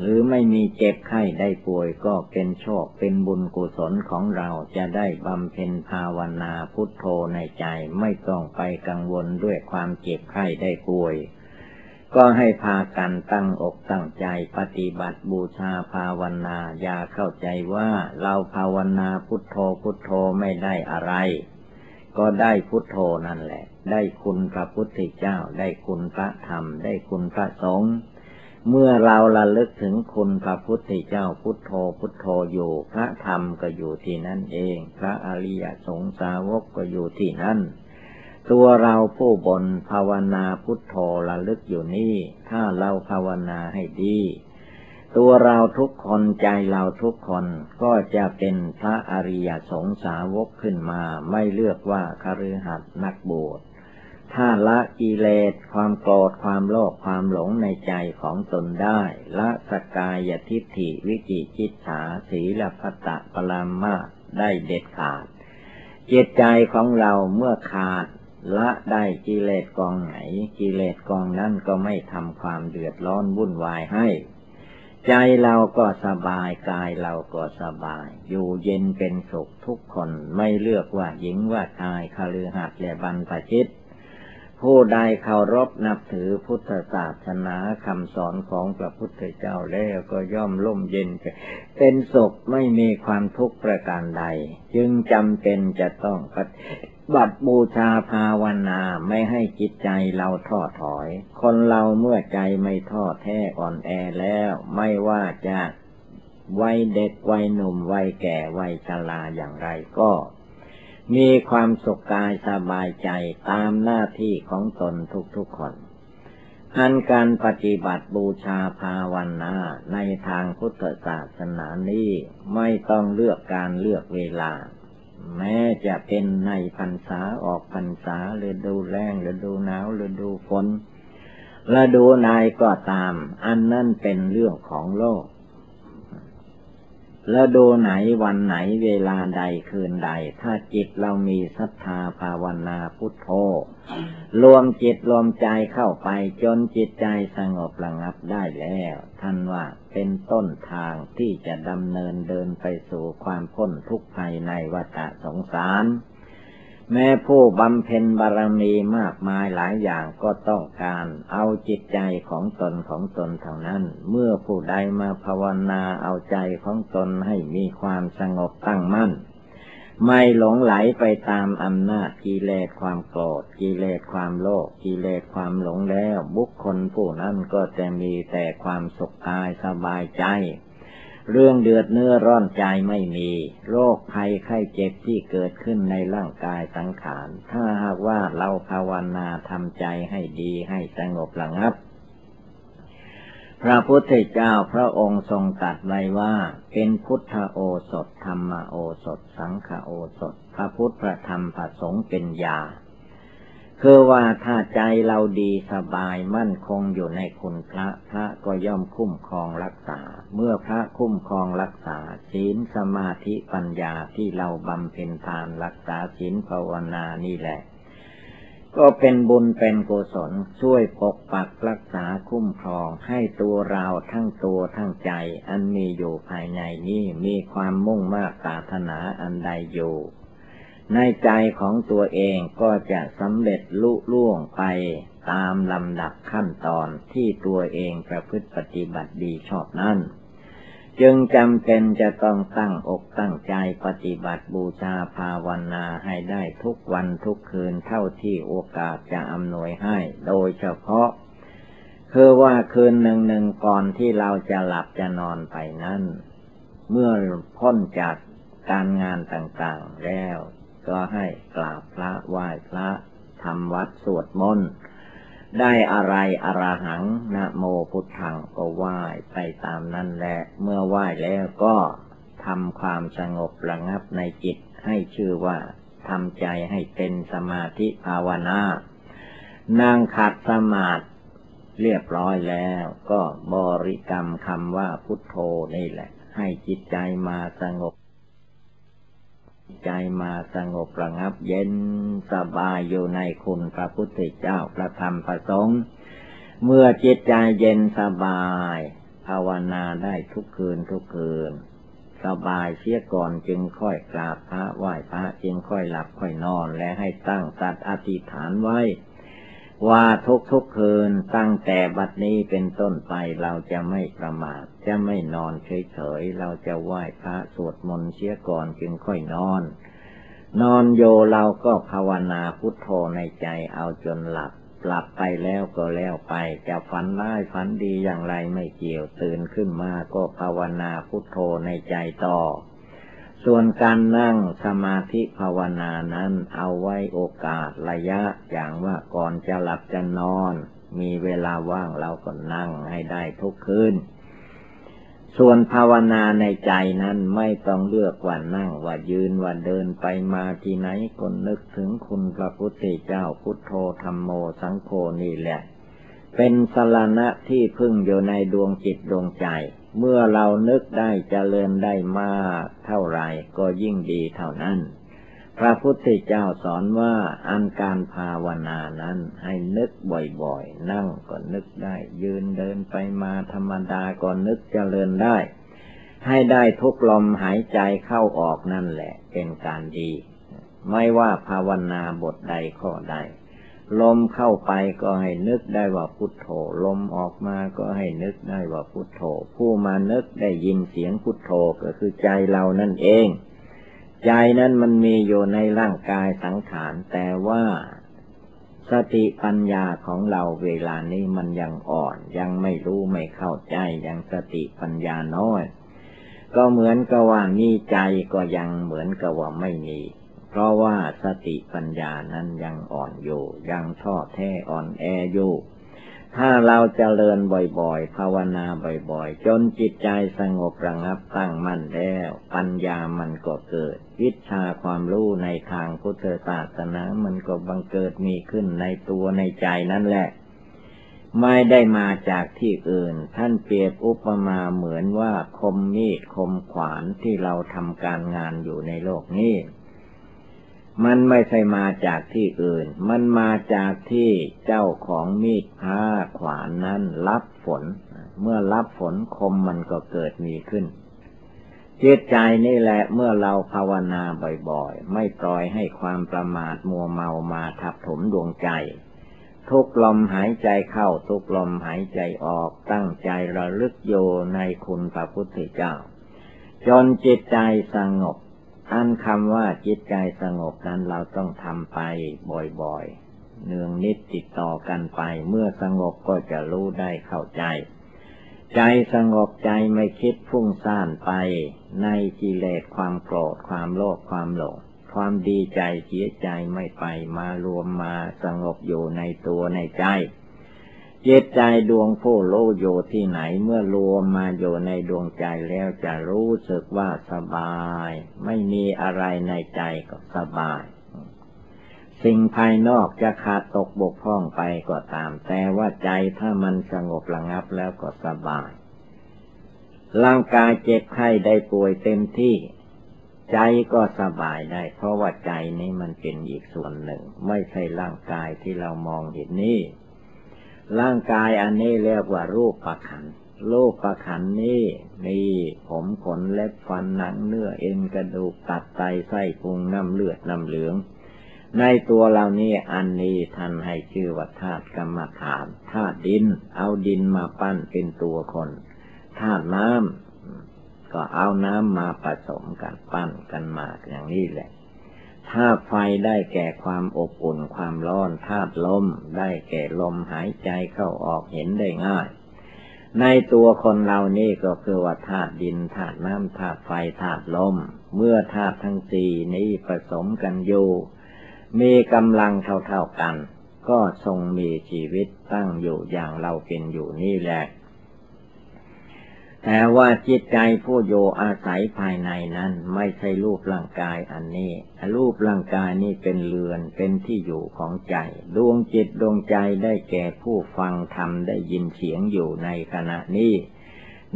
หรือไม่มีเจ็บไข้ได้ป่วยก็เป็นโชคเป็นบุญกุศลของเราจะได้บำเพ็ญภาวนาพุทโธในใจไม่ต้องไปกังวลด้วยความเจ็บไข้ได้ป่วย ก็ให้พากันตั้งอกตั้งใจปฏิบัติบูชาภาวนา อย่าเข้าใจว่าเราภาวนาพุทโธพุทโธไม่ได้อะไร ก็ได้พุทโธนั่นแหละ ได้คุณพระพุทธเจ้า ได้คุณพระธรรม ได้คุณพระสงฆ์เมื่อเราละลึกถึงคุณพระพุทธเจ้าพุทโธพุทโธอยู่ พระธรรมก็อยู่ที่นั่นเอง พระอริยสงสาวกก็อยู่ที่นั่น ตัวเราผู้บนภาวนาพุทโธละลึกอยู่นี่ ถ้าเราภาวนาให้ดี ตัวเราทุกคนใจเราทุกคนก็จะเป็นพระอริยสงสาวกขึ้นมา ไม่เลือกว่าคฤหัสถ์นักบวชถ้าละกิเลสความโกรธความโลภความหลงในใจของตนได้ ละสกายทิฏฐิวิจิจิตฉาสีลพัตตะปรามาได้เด็ดขาดจิตใจของเราเมื่อขาด ละได้กิเลสกองไหน กิเลสกองนั้นก็ไม่ทำความเดือดร้อนวุ่นวายให้ ใจเราก็สบายกายเราก็สบาย อยู่เย็นเป็นสุขทุกคนไม่เลือกว่าหญิงว่าชายคฤหัสถ์และบรรพชิตผู้ใดเคารพนับถือพุทธศาสนาคำสอนของพระพุทธเจ้าแล้วก็ย่อมร่มเย็น เป็นสุขไม่มีความทุกข์ประการใด จึงจำเป็นจะต้องปฏิ บัติบูชาภาวนาไม่ให้จิตใจเราท้อถอย คนเราเมื่อใจไม่ท้อแท้อ่อนแอแล้ว ไม่ว่าจะวัยเด็กวัยหนุ่มวัยแก่วัยชราอย่างไรก็ มีความสุขกายสบายใจตามหน้าที่ของตนทุกๆคนอันการปฏิบัติบูชาภาวนาในทางพุทธศาสนานี้ไม่ต้องเลือกการเลือกเวลา แม้จะเป็นในพรรษาออกพรรษาหรือดูแรงหรือดูหนาวหรือดูฝนและดูนายก็ตาม อันนั่นเป็นเรื่องของโลก แล้วดูไหนวันไหนเวลาใดคืนใด ถ้าจิตเรามีศรัทธาภาวนาพุทโธรวมจิตรวมใจเข้าไปจนจิตใจสงบระงับได้แล้ว ท่านว่าเป็นต้นทางที่จะดำเนินเดินไปสู่ความพ้นทุกข์ภายในวัฏสงสาร แม้ผู้บำเพ็ญบารมีมากมายหลายอย่างก็ต้องการเอาจิตใจของตนของตนเท่านั้น เมื่อผู้ใดมาภาวนาเอาใจของตนให้มีความสงบตั้งมั่น ไม่หลงไหลไปตามอำนาจกิเลสความโกรธกิเลสความโลภกิเลสความหลงแล้ว บุคคลผู้นั้นก็จะมีแต่ความสุขกายสบายใจ เรื่องเดือดเนื้อร้อนใจไม่มี โรคภัยไข้เจ็บที่เกิดขึ้นในร่างกายสังขาร ถ้าหากว่าเราภาวนาทำใจให้ดีให้สงบระงับ พระพุทธเจ้าพระองค์ทรงตรัสไว้ว่า เป็นพุทธโอสถธรรมโอสถ สังฆโอสถ พระพุทธพระธรรมพระสงฆ์เป็นยา คือว่าถ้าใจเราดีสบายมั่นคงอยู่ในคุณพระพระก็ย่อมคุ้มครองรักษา เมื่อพระคุ้มครองรักษาศีลสมาธิปัญญาที่เราบำเพ็ญทานรักษาศีลภาวนานี่แหละ ก็เป็นบุญเป็นกุศลช่วยปกปักรักษาคุ้มครองให้ตัวเราทั้งตัวทั้งใจ อันมีอยู่ภายในนี้มีความมุ่งมากปรารถนาอันใดอยู่ ในใจของตัวเองก็จะสำเร็จลุล่วงไปตามลำดับขั้นตอนที่ตัวเองประพฤติปฏิบัติดีชอบนั้น จึงจำเป็นจะต้องตั้งอกตั้งใจปฏิบัติบูชาภาวนาให้ได้ทุกวันทุกคืนเท่าที่โอกาสจะอำนวยให้โดยเฉพาะ คือว่าคืนหนึ่งหนึ่งก่อนที่เราจะหลับจะนอนไปนั้น เมื่อพ้นจากการงานต่างๆแล้ว ก็ให้กราบพระไหว้พระทำวัดสวดมนต์ได้อะไรอรหังนะโมพุทธังก็ไหว้ไปตามนั้นแหละเมื่อไหว้แล้วก็ทำความสงบระงับในจิตให้ชื่อว่าทำใจให้เป็นสมาธิภาวนานั่งขัดสมาธิเรียบร้อยแล้วก็บริกรรมคำว่าพุทโธนี่แหละ ให้จิตใจมาสงบ ใจมาสงบระงับเย็นสบายอยู่ในคุณพระพุทธเจ้าพระธรรมพระสงฆ์เมื่อจิตใจเย็นสบาย ภาวนาได้ทุกคืนทุกคืน สบายเสียก่อนจึงค่อยกราบพระไหว้พระจึงค่อยหลับค่อยนอนและให้ตั้งตัดอธิษฐานไว้ ว่าทุกทุกคืนตั้งแต่บัดนี้เป็นต้นไปเราจะไม่ประมาท จะไม่นอนเฉยๆ เราจะไหว้พระสวดมนต์เสียก่อนจึงค่อยนอน นอนโยเราก็ภาวนาพุทโธในใจเอาจนหลับ หลับไปแล้วก็แล้วไป จะฝันร้ายฝันดีอย่างไรไม่เกี่ยวตื่นขึ้นมาก็ภาวนาพุทโธในใจต่อ ส่วนการนั่งสมาธิภาวนานั้นเอาไว้โอกาสระยะอย่างว่าก่อนจะหลับจะนอน มีเวลาว่างเราก็นั่งให้ได้ทุกคืนส่วนภาวนาในใจนั้นไม่ต้องเลือกว่านั่งว่ายืนว่าเดินไปมาที่ไหนก็นึกถึงคุณพระพุทธเจ้าพุทโธธรรมโมสังโฆนี่แหละ เป็นสารณะที่พึ่งอยู่ในดวงจิตดวงใจ เมื่อเรานึกได้เจริญได้มากเท่าไรก็ยิ่งดีเท่านั้น พระพุทธเจ้าสอนว่าอันการภาวนานั้นให้นึกบ่อยๆ นั่งก็นึกได้ ยืนเดินไปมาธรรมดาก็นึกเจริญได้ ให้ได้ทุกลมหายใจเข้าออกนั่นแหละ เป็นการดี ไม่ว่าภาวนาบทใดข้อใด ลมเข้าไปก็ให้นึกได้ว่าพุทโธ ลมออกมาก็ให้นึกได้ว่าพุทโธ ผู้มานึกได้ยินเสียงพุทโธก็คือใจเรานั่นเอง ใจนั้นมันมีอยู่ในร่างกายสังขารแต่ว่าสติปัญญาของเราเวลานี้มันยังอ่อน ยังไม่รู้ไม่เข้าใจยังสติปัญญาน้อย ก็เหมือนกับว่ามีใจก็ยังเหมือนกับว่าไม่มี พราะว่าสติปัญญานั้นยังอ่อนอยู่ ยังท้อแท้อ่อนแออยู่ ถ้าเราจเจริญบ่อยๆ ภาวนาบ่อยๆ จนจิตใจสงบระงับตั้งมั่นแล้ว ปัญญามันก็เกิด วิชาความรู้ในทางพุทธศาสนามันก็บังเกิดมีขึ้นในตัวในใจนั่นแหละ ไม่ได้มาจากที่อื่น ท่านเปรียบอุปมาเหมือนว่าคมมีดคมขวานที่เราทำการงานอยู่ในโลกนี้ มันไม่ใช่มาจากที่อื่น มันมาจากที่เจ้าของมีดผ้าขวานนั้นรับฝน เมื่อรับฝนคมมันก็เกิดมีขึ้นจิตใจนี่แหละเมื่อเราภาวนาบ่อยๆ ไม่ปล่อยให้ความประมาทมัวเมามาทับถมดวงใจ ทุกลมหายใจเข้าทุกลมหายใจออกตั้งใจระลึกโยในคุณพระพุทธเจ้า จนจิตใจสงบ อันคำว่าจิตใจสงบนั้นเราต้องทำไปบ่อยๆ เนืองนิดติดต่อกันไป เมื่อสงบก็จะรู้ได้เข้าใจ ใจสงบใจไม่คิดฟุ้งซ่านไป ในกิเลสความโกรธความโลภความหลงความดีใจเสียใจไม่ไปมารวมมาสงบอยู่ในตัวในใจ จิตใจดวงผู้รู้อยู่ที่ไหนเมื่อรวมมาอยู่ในดวงใจแล้วจะรู้สึกว่าสบาย ไม่มีอะไรในใจก็สบาย สิ่งภายนอกจะขาดตกบกพร่องไปก็ตาม แต่ว่าใจถ้ามันสงบระงับแล้วก็สบาย ร่างกายเจ็บไข้ได้ป่วยเต็มที่ ใจก็สบายได้ เพราะว่าใจนี้มันเป็นอีกส่วนหนึ่ง ไม่ใช่ร่างกายที่เรามองเห็นนี่ ร่างกายอันนี้เรียกว่ารูปประคันรูปประคันนี้มีผมขนเล็บฟันหนังเนื้อเอ็นกระดูกตัดไตไส้พุงน้ำเลือดน้ำเหลือง ในตัวเรานี่อันนี้ท่านให้ชื่อว่าธาตุกรรมฐานธาตุดิน เอาดินมาปั้นเป็นตัวคนธาตุน้ำก็เอาน้ำมาผสมกันปั้นกันมาอย่างนี้แหละ ธาตุไฟได้แก่ความอบอุ่นความร้อนธาตุลมได้แก่ลมหายใจเข้าออกเห็นได้ง่าย ในตัวคนเรานี่ก็คือว่าธาตุดินธาตุน้ำธาตุไฟธาตุลม เมื่อธาตุทั้งสี่นี้ผสมกันอยู่มีกำลังเท่าๆกัน ก็ทรงมีชีวิตตั้งอยู่อย่างเราเป็นอยู่นี่แหละ แต่ว่าจิตใจผู้โยอาศัยภายในนั้น ไม่ใช่รูปร่างกายอันนี้ รูปร่างกายนี้เป็นเรือนเป็นที่อยู่ของใจ ดวงจิตดวงใจได้แก่ผู้ฟังธรรมได้ยินเสียงอยู่ในขณะนี้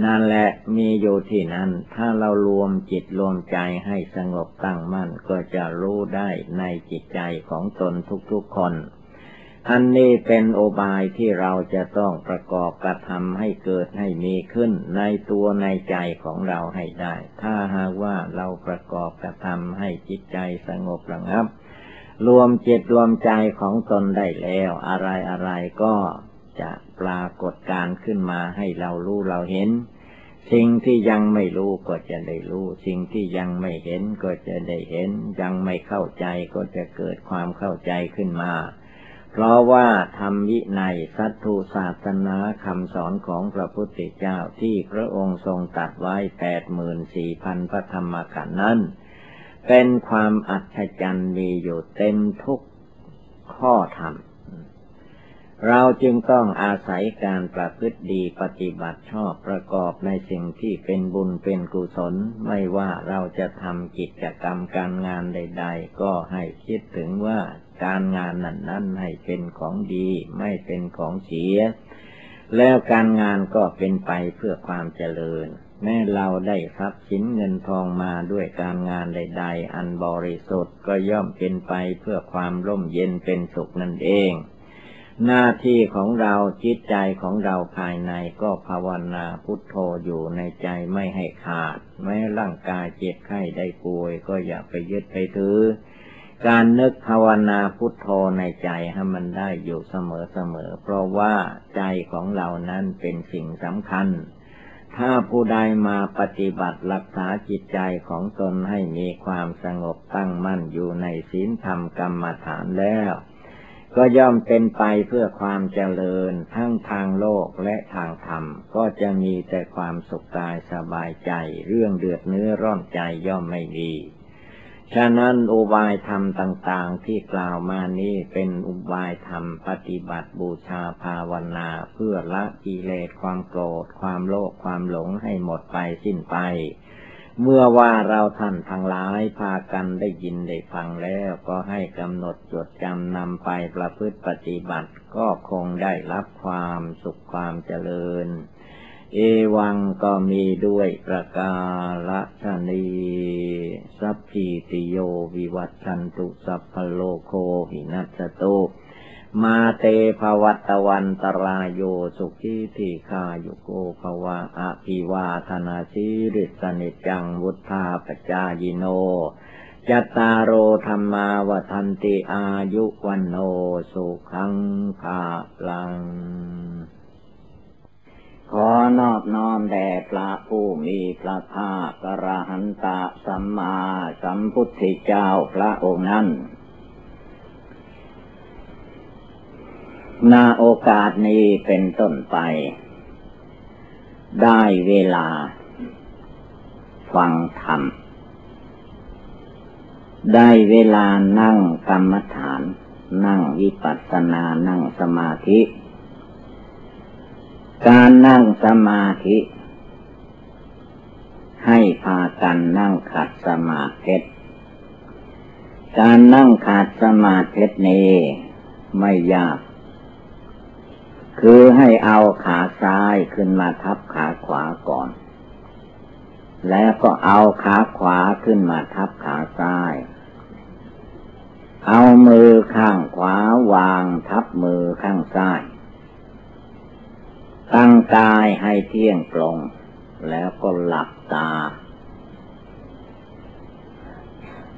นั่นแหละมีอยู่ที่นั้น ถ้าเรารวมจิตรวมใจให้สงบตั้งมั่นก็จะรู้ได้ในจิตใจของตนทุกๆคน อันนี้เป็นโอบายที่เราจะต้องประกอบกระทำให้เกิดให้มีขึ้นในตัวในใจของเราให้ได้ ถ้าหากว่าเราประกอบกระทำให้จิตใจสงบระงับ รวมจิตรวมใจของตนได้แล้ว อะไรอะไรก็จะปรากฏการขึ้นมาให้เรารู้เราเห็น สิ่งที่ยังไม่รู้ก็จะได้รู้ สิ่งที่ยังไม่เห็นก็จะได้เห็น ยังไม่เข้าใจก็จะเกิดความเข้าใจขึ้นมา เพราะว่าธรรมวินัยสัตถุศาสนาคำสอนของพระพุทธเจ้าที่พระองค์ทรงตัดไว้แปดหมื่นสี่พันพระธรรมกันนั้น เป็นความอัศจรรย์มีอยู่เต็มทุกข้อธรรม เราจึงต้องอาศัยการประพฤติดีปฏิบัติชอบประกอบในสิ่งที่เป็นบุญเป็นกุศล ไม่ว่าเราจะทำกิจกรรมการงานใด ๆ ก็ให้คิดถึงว่าการงานนั้นนั้นให้เป็นของดีไม่เป็นของเสีย แล้วการงานก็เป็นไปเพื่อความเจริญ แม้เราได้ทรัพย์สินเงินทองมาด้วยการงานใด ๆ อันบริสุทธิ์ก็ย่อมเป็นไปเพื่อความร่มเย็นเป็นสุขนั่นเอง หน้าที่ของเราจิตใจของเราภายในก็ภาวนาพุทโธอยู่ในใจไม่ให้ขาด แม้ร่างกายเจ็บไข้ได้ป่วย ก็อย่าไปยึดไปถือ การนึกภาวนาพุทโธในใจให้มันได้อยู่เสมอเสมอเพราะว่าใจของเรานั้นเป็นสิ่งสำคัญ ถ้าผู้ใดมาปฏิบัติรักษาจิตใจของตนให้มีความสงบตั้งมั่นอยู่ในศีลธรรมกรรมฐานแล้ว ก็ย่อมเป็นไปเพื่อความเจริญทั้งทางโลกและทางธรรม ก็จะมีแต่ความสุขกายสบายใจ เรื่องเดือดเนื้อร้อนใจย่อมไม่มีฉะนั้นอุบายธรรมต่าง ๆ ที่กล่าวมานี้เป็นอุบายธรรมปฏิบัติบูชาภาวนาเพื่อละกิเลสความโกรธ ความโลภความหลงให้หมดไปสิ้นไป เมื่อว่าเราท่านทั้งหลายพากันได้ยินได้ฟังแล้วก็ให้กำหนดจดจำนำไปประพฤติปฏิบัติก็คงได้รับความสุขความเจริญ เอวังก็มีด้วยประกาศนีสัพพิติโยวิวัตชันตุสัพพโลโคหินัสตุ มาเตภวัตวันตรายโยสุขีทีคายุโกภวะอภิวาธนาสิริสนิจังวุธาปจายโนจตารโอธรรมาวทันติอายุวันโนสุขังภาลัง ขอนอบน้อมแด่พระผู้มีพระภาคกระหันตะสัมมาสัมพุทธเจ้าพระองค์นั้น นาโอกาสนี้เป็นต้นไป ได้เวลา ฟังธรรม ได้เวลานั่งกรรมฐาน นั่งวิปัสสนานั่งสมาธิ การนั่งสมาธิ ให้พากันนั่งขัดสมาธิการนั่งขัดสมาธินี้ไม่ยาก คือให้เอาขาซ้ายขึ้นมาทับขาขวาก่อน แล้วก็เอาขาขวาขึ้นมาทับขาซ้าย เอามือข้างขวาวางทับมือข้างซ้าย ตั้งกายให้เที่ยงตรง แล้วก็หลับตา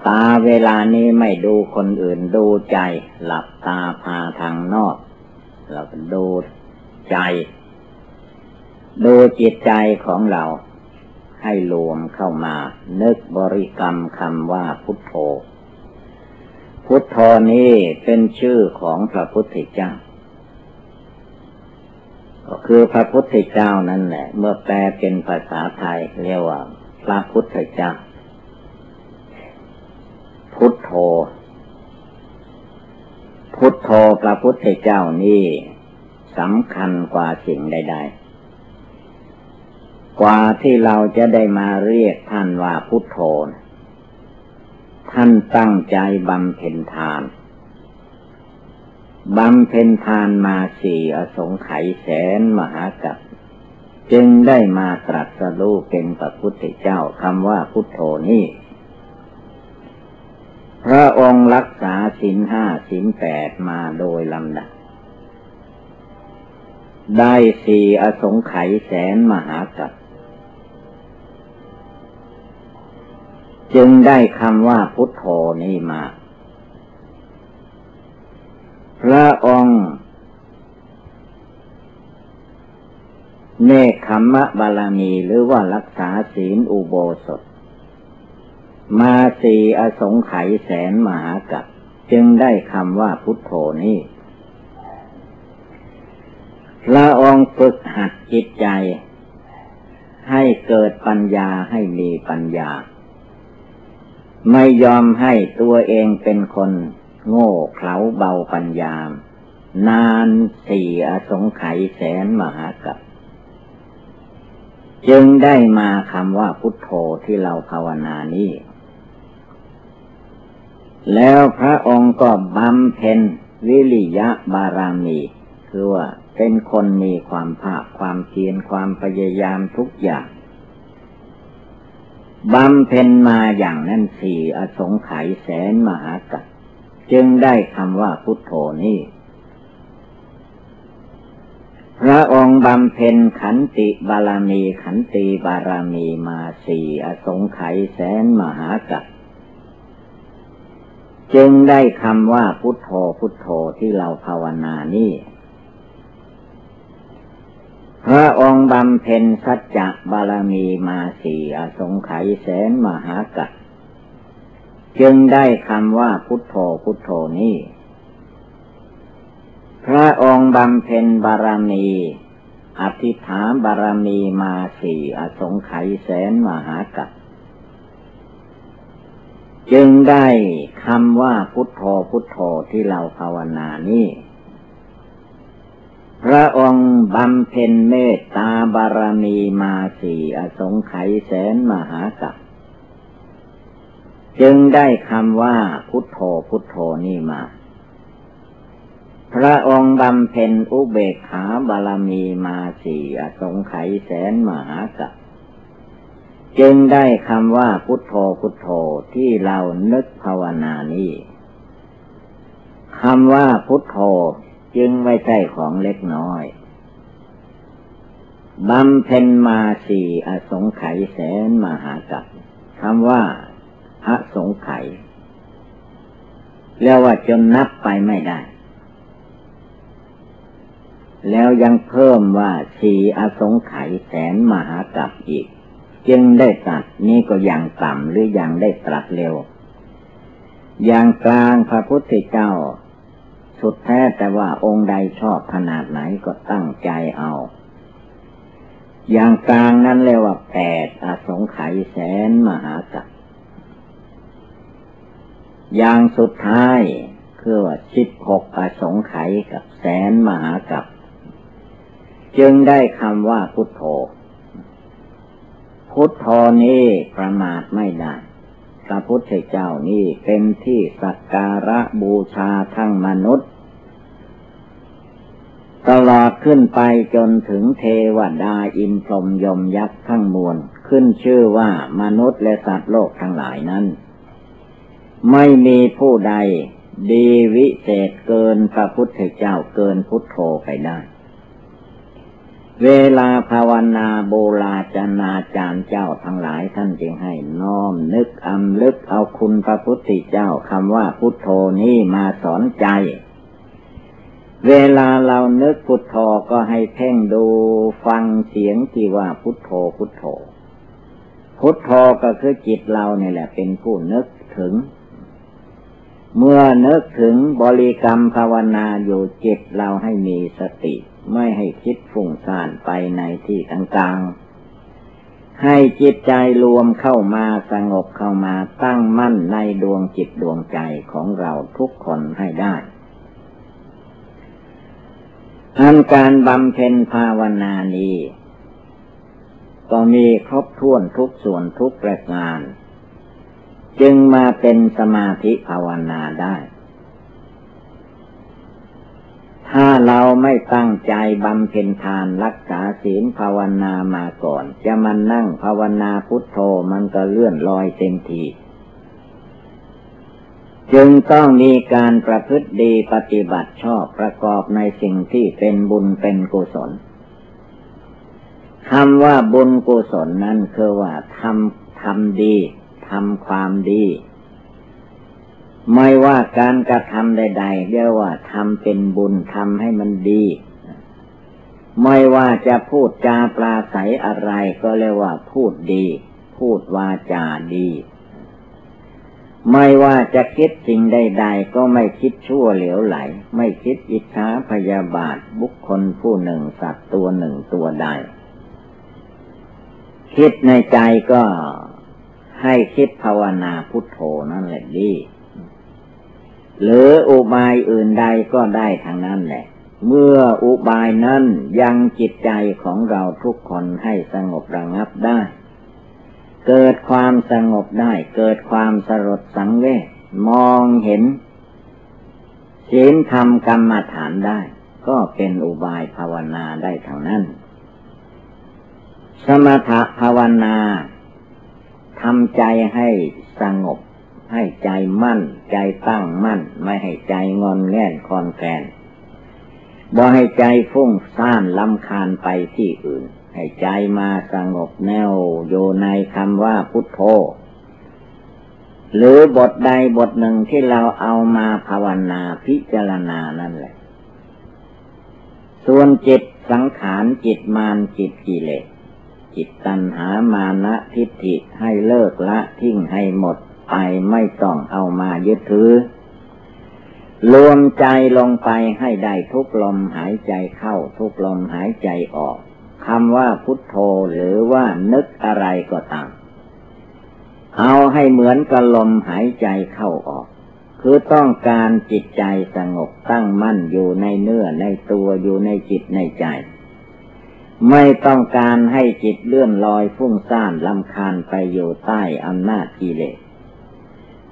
ตาเวลานี้ไม่ดูคนอื่นดูใจ หลับตาพาทางนอก เราดูใจ ดูจิตใจของเราให้รวมเข้ามา นึกบริกรรมคำว่าพุทโธ พุทโธนี้เป็นชื่อของพระพุทธเจ้า ก็คือพระพุทธเจ้านั่นแหละ เมื่อแปลเป็นภาษาไทยเรียกว่า พระพุทธเจ้า พุทโธ พุทโธพระพุทธเจ้านี่สำคัญกว่าสิ่งใด ๆ กว่าที่เราจะได้มาเรียกท่านว่าพุทโธ ท่านตั้งใจบำเพ็ญทานบำเพ็ญทานมาสี่อสงไขยแสนมหากัปจึงได้มาตรัสรู้เป็นพระพุทธเจ้าคำว่าพุทโธนี้ พระองค์รักษาสินห้าสินแปดมาโดยลำดับ ได้สี่อสงไขยแสนมหากัปจึงได้คำว่าพุทโธนี้มา พระองค์เนคขมะบาลามีหรือว่ารักษาศีลอุโบสถ มาสีอสงไขยแสนมหากัปจึงได้คำว่าพุทโธนี้พระองฝึกหัดจิตใจ ให้เกิดปัญญาให้มีปัญญา ไม่ยอมให้ตัวเองเป็นคน โง่เขลาเบาปัญญา นานสี่อสงไขยแสนมหากัปจึงได้มาคำว่าพุทโธที่เราภาวนานี้ แล้วพระองค์ก็บำเพ็ญวิริยะบารามี คือว่าเป็นคนมีความภาคความเพียรความพยายามทุกอย่างบำเพ็ญมาอย่างนั้นสี่อสงไขยแสนมหากัปจึงได้คำว่าพุทโธนี้ พระองค์บำเพ็ญขันติบารมีขันติบารมีมาสี่อสงไขยแสนมหากัป จึงได้คำว่าพุทโธพุทโธที่เราภาวนานี้พระองค์บำเพ็ญสัจจะบารมีมาสี่อสงไขยแสนมหากัปจึงได้คำว่าพุทโธพุทโธนี้ พระองค์บำเพ็ญบารมี อธิษฐานบารมีมาสี่อสงไขยแสนมหากัป จึงได้คำว่าพุทโธพุทโธที่เราภาวนานี้พระองค์บำเพ็ญเมตตาบารมีมาสี่อสงไขยแสนมหากัปจึงได้คำว่าพุทโธพุทโธนี่มา พระองค์บำเพ็ญอุเบกขาบารมีมาสี่อสงไขยแสนมหากัป จึงได้คำว่าพุทโธพุทโธที่เรานึกภาวนานี้คำว่าพุทโธจึงไม่ใช่ของเล็กน้อยบำเพ็ญมาสี่อสงไขยแสนมหากัปคำว่าอสงไขยเรียกว่าจนนับไปไม่ได้ แล้วยังเพิ่มว่าสี่อสงไขยแสนมหากัปอีก จึงได้ตัดนี่ก็อย่างต่ำหรืออย่างได้ตรัสเร็ว อย่างกลางพระพุทธเจ้า สุดแท้แต่ว่าองค์ใดชอบขนาดไหนก็ตั้งใจเอา อย่างกลางนั้นเรียกว่าแปดอสงไขยแสนมหากัปอย่างสุดท้ายคือว่าสิบหกอสงไขยกับแสนมหากัปจึงได้คำว่าพุทโธ พุทโธนี้ประมาทไม่ได้ พระพุทธเจ้านี่เป็นที่สักการะบูชาทั้งมนุษย์ ตลอดขึ้นไปจนถึงเทวดาอินพรมยมยักษ์ทั้งมวล ขึ้นชื่อว่ามนุษย์และสัตว์โลกทั้งหลายนั้น ไม่มีผู้ใดดีวิเศษเกินพระพุทธเจ้าเกินพุทโธไปได้ เวลาภาวนาโบราณนาจารย์เจ้าทั้งหลายท่านจึงให้น้อมนึกอำลึกเอาคุณพระพุทธเจ้าคำว่าพุทโธนี้มาสอนใจ เวลาเรานึกพุทโธก็ให้เพ่งดูฟังเสียงที่ว่าพุทโธพุทโธ พุทโธก็คือจิตเราเนี่ยแหละเป็นผู้นึกถึง เมื่อนึกถึงบริกรรมภาวนาอยู่จิตเราให้มีสติ ไม่ให้คิดฟุ้งซ่านไปในที่ต่างๆ ให้จิตใจรวมเข้ามาสงบเข้ามาตั้งมั่นในดวงจิตดวงใจของเราทุกคนให้ได้อันการบำเพ็ญภาวนานี้ก็มีครบถ้วนทุกส่วนทุกประการ จึงมาเป็นสมาธิภาวนาได้ ถ้าเราไม่ตั้งใจบำเพ็ญทานรักษาศีลภาวนามาก่อน จะมานั่งภาวนาพุทโธมันก็เลื่อนลอยเต็มที จึงต้องมีการประพฤติดีปฏิบัติชอบประกอบในสิ่งที่เป็นบุญเป็นกุศลคำว่าบุญกุศลนั้นคือว่าทำทำดีทำความดี ไม่ว่าการกระทำใด ๆ เรียกว่าทำเป็นบุญทำให้มันดี ไม่ว่าจะพูดจาปลาใสอะไรก็เรียกว่าพูดดี พูดวาจาดี ไม่ว่าจะคิดสิ่งใด ๆ ก็ไม่คิดชั่วเหลวไหล ไม่คิดอิจฉาพยาบาทบุคคลผู้หนึ่งสัตว์ตัวหนึ่งตัวใด คิดในใจก็ให้คิดภาวนาพุทโธนั่นแหละดี หรืออุบายอื่นใดก็ได้ทางนั้นแหละ เมื่ออุบายนั้นยังจิตใจของเราทุกคนให้สงบระงับได้ เกิดความสงบได้ เกิดความสลดสังเวชมองเห็นศีลธรรมกรรมฐานได้ ก็เป็นอุบายภาวนาได้ทางนั้น สมถภาวนาทำใจให้สงบ ให้ใจมั่น ใจตั้งมั่น ไม่ให้ใจงอนแง่นคอนแคลนบ่ให้ใจฟุ้งซ่านลำคาญไปที่อื่น ให้ใจมาสงบแนวอยู่ในคำว่าพุทโธ หรือบทใดบทหนึ่งที่เราเอามาภาวนาพิจารณานั่นแหละ ส่วนจิตสังขารจิตมานจิตกิเลสจิตตัณหามานะทิฏฐิให้เลิกละทิ้งให้หมด ไปไม่ต้องเอามายึดถือ รวมใจลงไปให้ได้ทุกลมหายใจเข้าทุกลมหายใจออกคำว่าพุทโธหรือว่านึกอะไรก็ตาม เอาให้เหมือนกับลมหายใจเข้าออก คือต้องการจิตใจสงบตั้งมั่นอยู่ในเนื้อในตัวอยู่ในจิตในใจ ไม่ต้องการให้จิตเลื่อนลอยฟุ้งซ่านลำคาญไปอยู่ใต้อำนาจกิเลส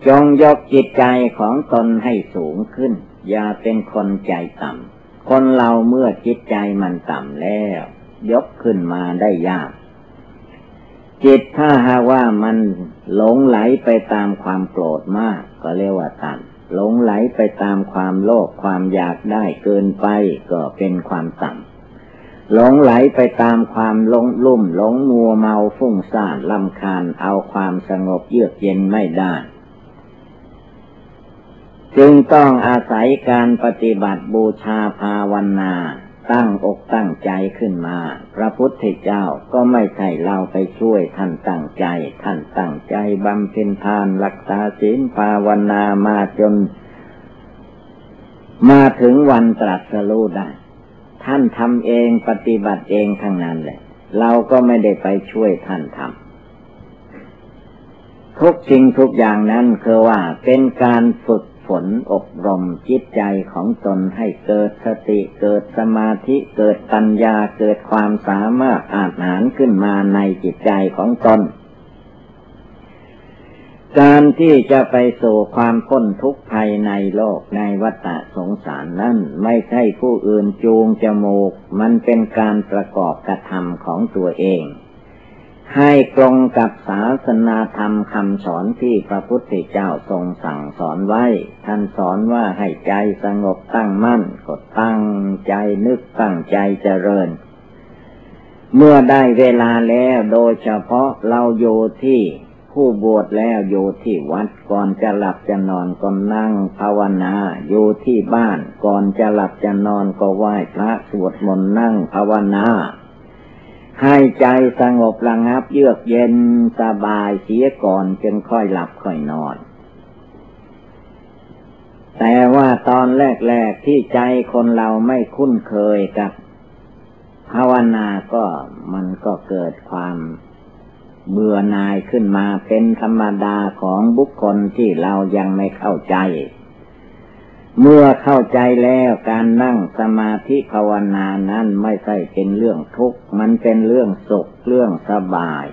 จงยกจิตใจของตนให้สูงขึ้น อย่าเป็นคนใจต่ำ คนเราเมื่อจิตใจมันต่ำแล้ว ยกขึ้นมาได้ยาก จิตถ้าหาว่ามันหลงไหลไปตามความโกรธมาก ก็เรียกว่าต่ำหลงไหลไปตามความโลภความอยากได้เกินไปก็เป็นความต่ำหลงไหลไปตามความหลงลุ่มหลงมัวเมาฟุ้งซ่านลำคาญเอาความสงบเยือกเย็นไม่ได้ จึงต้องอาศัยการปฏิบัติบูชาภาวนา ตั้งอกตั้งใจขึ้นมา พระพุทธเจ้าก็ไม่ใช่เราไปช่วยท่านตั้งใจ ท่านตั้งใจบำเพ็ญทานรักษาศีลภาวนามาจน มาถึงวันตรัสรู้ได้ ท่านทำเองปฏิบัติเองทั้งนั้นแหละ เราก็ไม่ได้ไปช่วยท่านทำทุกสิ่งทุกอย่างนั้นคือว่าเป็นการฝึก ฝนอบรมจิตใจของตนให้เกิดสติเกิดสมาธิเกิดปัญญาเกิดความสามารถอาจหารขึ้นมาในจิตใจของตน การที่จะไปสู่ความพ้นทุกข์ภายในโลกในวัฏสงสารนั้นไม่ใช่ผู้อื่นจูงจมูก มันเป็นการประกอบกระทำของตัวเอง ให้ตรงกับศาสนาธรรมคำสอนที่พระพุทธเจ้าทรงสั่งสอนไว้ ท่านสอนว่าให้ใจสงบตั้งมั่นก็ตั้งใจนึกตั้งใจเจริญ เมื่อได้เวลาแล้วโดยเฉพาะเราอยู่ที่ผู้บวชแล้วอยู่ที่วัดก่อนจะหลับจะนอนก็นั่งภาวนาอยู่ที่บ้านก่อนจะหลับจะนอนก็ไหว้พระสวดมนต์นั่งภาวนา ให้ใจสงบระงับเยือกเย็นสบายเสียก่อนจึงค่อยหลับค่อยนอน แต่ว่าตอนแรกๆที่ใจคนเราไม่คุ้นเคยกับภาวนาก็มันก็เกิดความเบื่อหน่ายขึ้นมาเป็นธรรมดาของบุคคลที่เรายังไม่เข้าใจ เมื่อเข้าใจแล้วการนั่งสมาธิภาวนานั้นไม่ใช่เป็นเรื่องทุกข์ มันเป็นเรื่องสุขเรื่องสบาย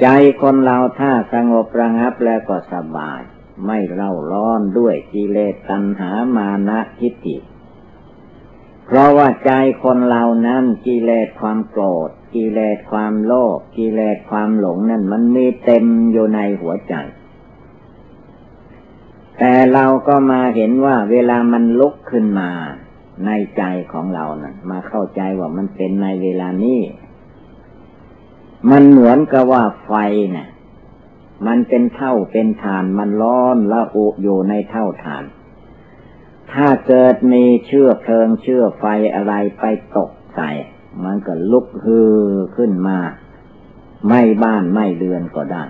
ใจคนเราถ้าสงบระงับแล้วก็สบาย ไม่เล่าร้อนด้วยกิเลสตัณหามานะทิฏฐิเพราะว่าใจคนเรานั้นกิเลสความโกรธกิเลสความโลภกิเลสความหลงนั่นมันมีเต็มอยู่ในหัวใจ แต่เราก็มาเห็นว่าเวลามันลุกขึ้นมาในใจของเรานะ่ะ มาเข้าใจว่ามันเป็นในเวลานี้ มันเหมือนกับว่าไฟเนะ่ยมันเป็นเท่าเป็นฐานมันร้อนละอุอยู่ในเท่าฐาน ถ้าเกิดมีเชื้อเพลิงเชื้อไฟอะไรไปตกใส่มันก็ลุกฮือขึ้นมา ไม่บ้านไม่เรือนก็ได้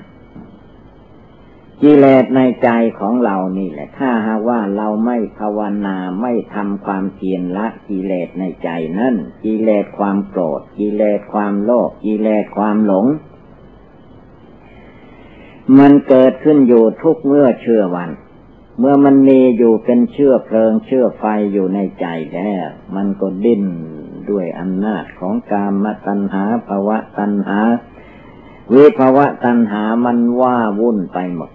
กิเลสในใจของเรานี่แหละ ถ้าหากว่าเราไม่ภาวนาไม่ทำความเพียรละกิเลสในใจนั่นกิเลสความโกรธกิเลสความโลภกิเลสความหลง มันเกิดขึ้นอยู่ทุกเมื่อเชื่อวัน เมื่อมันมีอยู่เป็นเชื่อเพลิงเชื่อไฟอยู่ในใจแล้ว มันก็ดิ้นด้วยอำนาจของกามตัณหาภาวะตัณหาวิภาวะตัณหามันว่าวุ่นไปหมด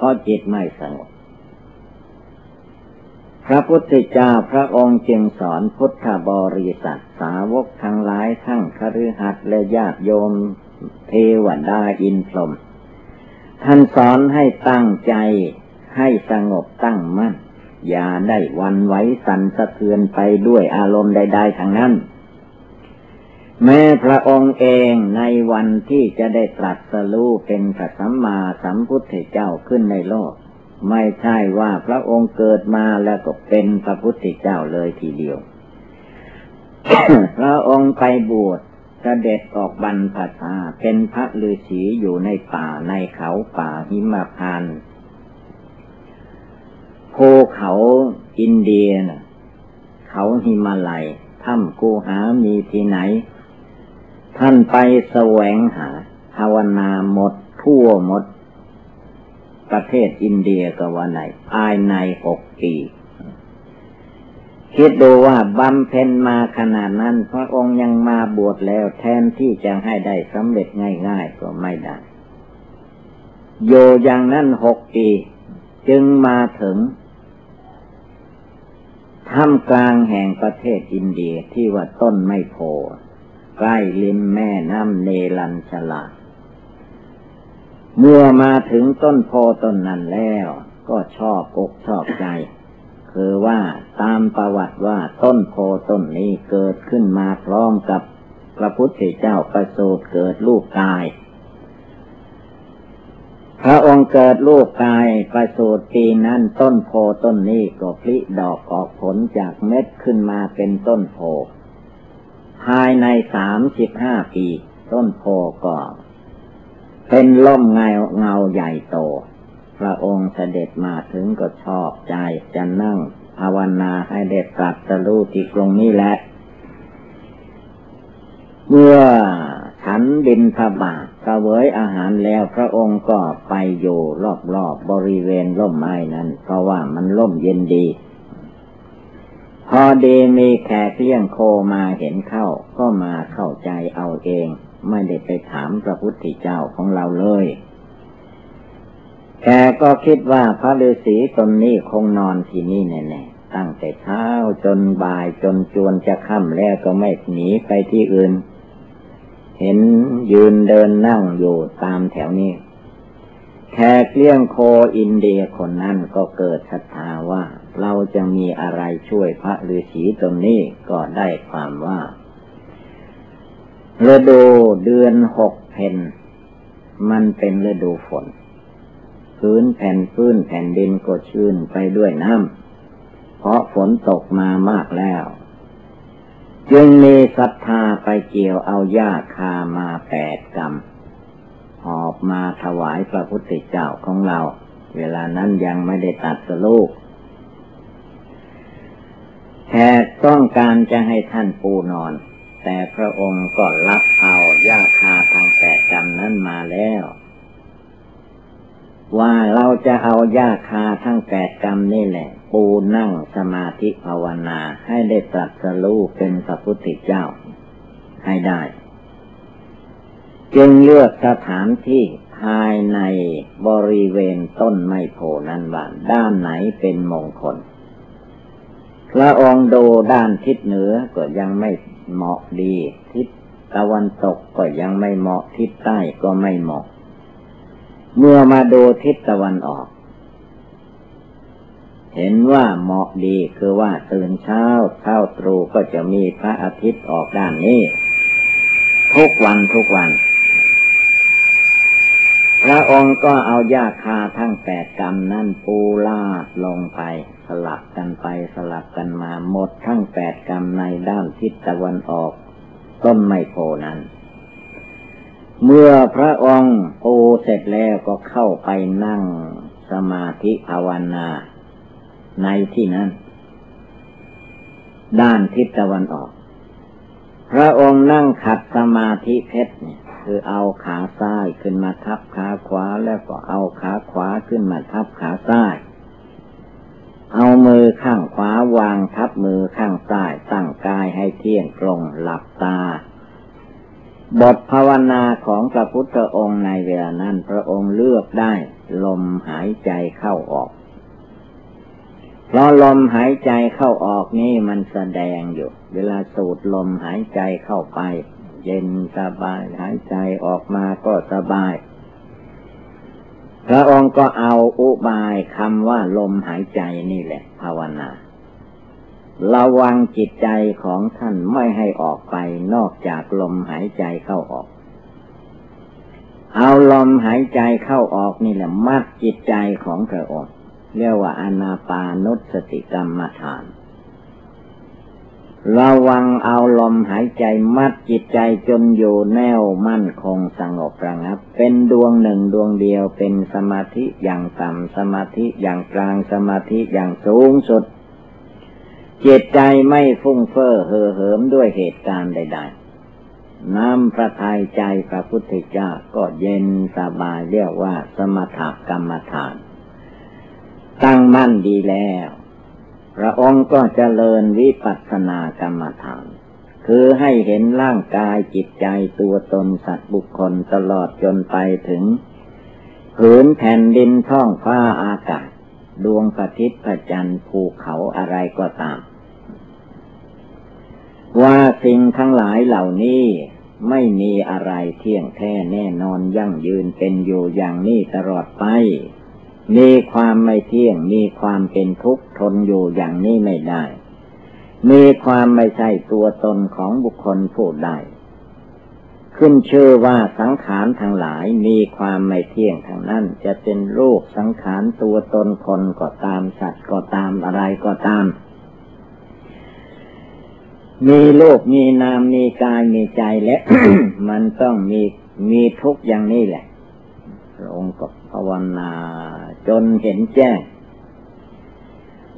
เพราะจิตไม่สงบพระพุทธเจ้าพระองค์จึงสอนพุทธบริษัทสาวกทั้งหลายทั้งคฤหัสถ์และญาติโยมเทวดาอินพรหมท่านสอนให้ตั้งใจให้สงบตั้งมั่น อย่าได้วันไหวสันสะเทือนไปด้วยอารมณ์ใด ๆทางนั้น แม้พระองค์เองในวันที่จะได้ตรัสรู้เป็นพระสัมมาสัมพุทธเจ้าขึ้นในโลก ไม่ใช่ว่าพระองค์เกิดมาแล้วก็เป็นพระพุทธเจ้าเลยทีเดียว พระองค์ไปบวชกระเด็จออกบรรพชาเป็นพระฤาษีอยู่ในป่าในเขาป่าหิมพานภูเขาอินเดียนะเขาหิมาลัยถ้ำกูหามีที่ไหน ท่านไปแสวงหาภาวนาหมดทั่วหมด ประเทศอินเดียก็ว่าไหนภายในหกปีคิดดูว่าบำเพ็ญมาขนาดนั้น พระองค์ยังมาบวชแล้ว แทนที่จะให้ได้สำเร็จง่าย ๆ ก็ไม่ได้ โยอย่างนั้นหกปี จึงมาถึงท่ามกลางแห่งประเทศอินเดียที่ว่าต้นไม่โพ ใกล้ริมแม่น้ำเนลันชลา เมื่อมาถึงต้นโพต้นนั้นแล้ว ก็ชอบอกชอบใจ คือว่าตามประวัติว่าต้นโพต้นนี้เกิดขึ้นมาพร้อมกับพระพุทธเจ้าประสูติเกิดลูกกาย พระองค์เกิดลูกกายประสูติปีนั้นต้นโพต้นนี้ก็พลิดอกออกผลจากเม็ดขึ้นมาเป็นต้นโพ ภายในสามสิบห้าปี ต้นโพก็เป็นล่มเงาเงาใหญ่โต พระองค์เสด็จมาถึงก็ชอบใจจะนั่งภาวนาให้เด็ดตรัสรู้ที่ตรงนี้แหละ เมื่อฉันบินทบาทเสวยอาหารแล้วพระองค์ก็ไปอยู่รอบๆบบริเวณร่มไม้นั้น เพราะว่ามันร่มเย็นดี พอดีมีแขกเลี้ยงโคมาเห็นเข้า ก็มาเข้าใจเอาเอง ไม่ได้ไปถามพระพุทธเจ้าของเราเลยแกก็คิดว่าพระฤาษีตนนี้คงนอนที่นี่แน่ๆตั้งแต่เช้าจนบ่ายจนจวนจะค่ำแล้วก็ไม่หนีไปที่อื่น เห็นยืนเดินนั่งอยู่ตามแถวนี้แขกเลี้ยงโคอินเดียคนนั้นก็เกิดศรัทธาว่า เราจะมีอะไรช่วยพระฤาษีตรงนี้ก็ได้ความว่าฤดูเดือนหกเพนมันเป็นฤดูฝน พื้นแผ่นพื้นแผ่นดินก็ชื้นไปด้วยน้ำเพราะฝนตกมามากแล้ว จึงมีศรัทธาไปเกี่ยวเอาหญ้าคามาแปดกรรมหอบมาถวายพระพุทธเจ้าของเรา เวลานั้นยังไม่ได้ตัดสลูก แขกต้องการจะให้ท่านปูนอน แต่พระองค์ก็รับเอาญาคาทางแปดกรรมนั้นมาแล้ว ว่าเราจะเอาญาคาทั้งแปดกรรมนี่แหละ ปูนั่งสมาธิภาวนาให้ได้ตรัสรู้เป็นพระพุทธเจ้า ให้ได้ จึงเลือกสถานที่ภายในบริเวณต้นไมโพนั้นว่าด้านไหนเป็นมงคล พระองค์ดูด้านทิศเหนือก็ยังไม่เหมาะดี ทิศตะวันตกก็ยังไม่เหมาะทิศใต้ก็ไม่เหมาะ เมื่อมาดูทิศตะวันออก เห็นว่าเหมาะดีคือว่าตื่นเช้าเช้าตรู่ก็จะมีพระอาทิตย์ออกด้านนี้ ทุกวันทุกวัน พระองค์ก็เอายาคาทั้งแปดกรรมนั่นปูลาดลงไป ลับกันไปสลับกันมาหมดทั้งแปดกรรมในด้านทิศตะวันออก ต้นไมโพนั้น เมื่อพระองค์ปูเสร็จแล้วก็เข้าไปนั่งสมาธิภาวนา ในที่นั้น ด้านทิศตะวันออก พระองค์นั่งขัดสมาธิเพชรเนี่ยคือเอาขาซ้ายขึ้นมาทับขาขวาแล้วก็เอาขาขวาขึ้นมาทับขาซ้าย เอามือข้างขวาวางทับมือข้างซ้ายตั้งกายให้เที่ยงตรงหลับตา บทภาวนาของพระพุทธองค์ในเวลานั้นพระองค์เลือกได้ลมหายใจเข้าออก เพราะลมหายใจเข้าออกนี่มันแสดงอยู่ เวลาสูดลมหายใจเข้าไป เย็นสบายหายใจออกมาก็สบาย พระองค์ก็เอาอุบายคำว่าลมหายใจนี่แหละ ภาวนา ระวังจิตใจของท่านไม่ให้ออกไปนอกจากลมหายใจเข้าออก เอาลมหายใจเข้าออกนี่แหละมัดจิตใจของพระองค์เรียกว่าอนาปานุสติกรรมฐาน ระวังเอาลมหายใจมัดจิตใจจนอยู่แน่วมั่นคงสงบระงับ เป็นดวงหนึ่งดวงเดียวเป็นสมาธิอย่างต่ำสมาธิอย่างกลางสมาธิอย่างสูงสุด จิตใจไม่ฟุ้งเฟ้อเห่อเหิมด้วยเหตุการณ์ใด ๆน้ำพระทัยใจพระพุทธเจ้าก็เย็นสบายเรียกว่าสมถกรรมฐาน ตั้งมั่นดีแล้ว พระองค์ก็เจริญวิปัสสนากรรมฐาน คือให้เห็นร่างกายจิตใจตัวตนสัตว์บุคคลตลอดจนไปถึงผืนแผ่นดินท้องฟ้าอากาศ ดวงประทิตย์ประจันทร์ภูเขาอะไรก็ตาม ว่าสิ่งทั้งหลายเหล่านี้ไม่มีอะไรเที่ยงแท้แน่นอนยั่งยืนเป็นอยู่อย่างนี้ตลอดไป มีความไม่เที่ยง มีความเป็นทุกข์ทนอยู่อย่างนี้ไม่ได้ มีความไม่ใช่ตัวตนของบุคคลผู้ใดขึ้นชื่อว่าสังขารทั้งหลายมีความไม่เที่ยงทางนั้น จะเป็นรูปสังขารตัวตนคนก็ตามสัตว์ก็ตามอะไรก็ตาม มีโลกมีนามมีกายมีใจและ มันต้องมีมีทุกอย่างนี้แหละพระองค์ก็ภาวนา จนเห็นแจ้ง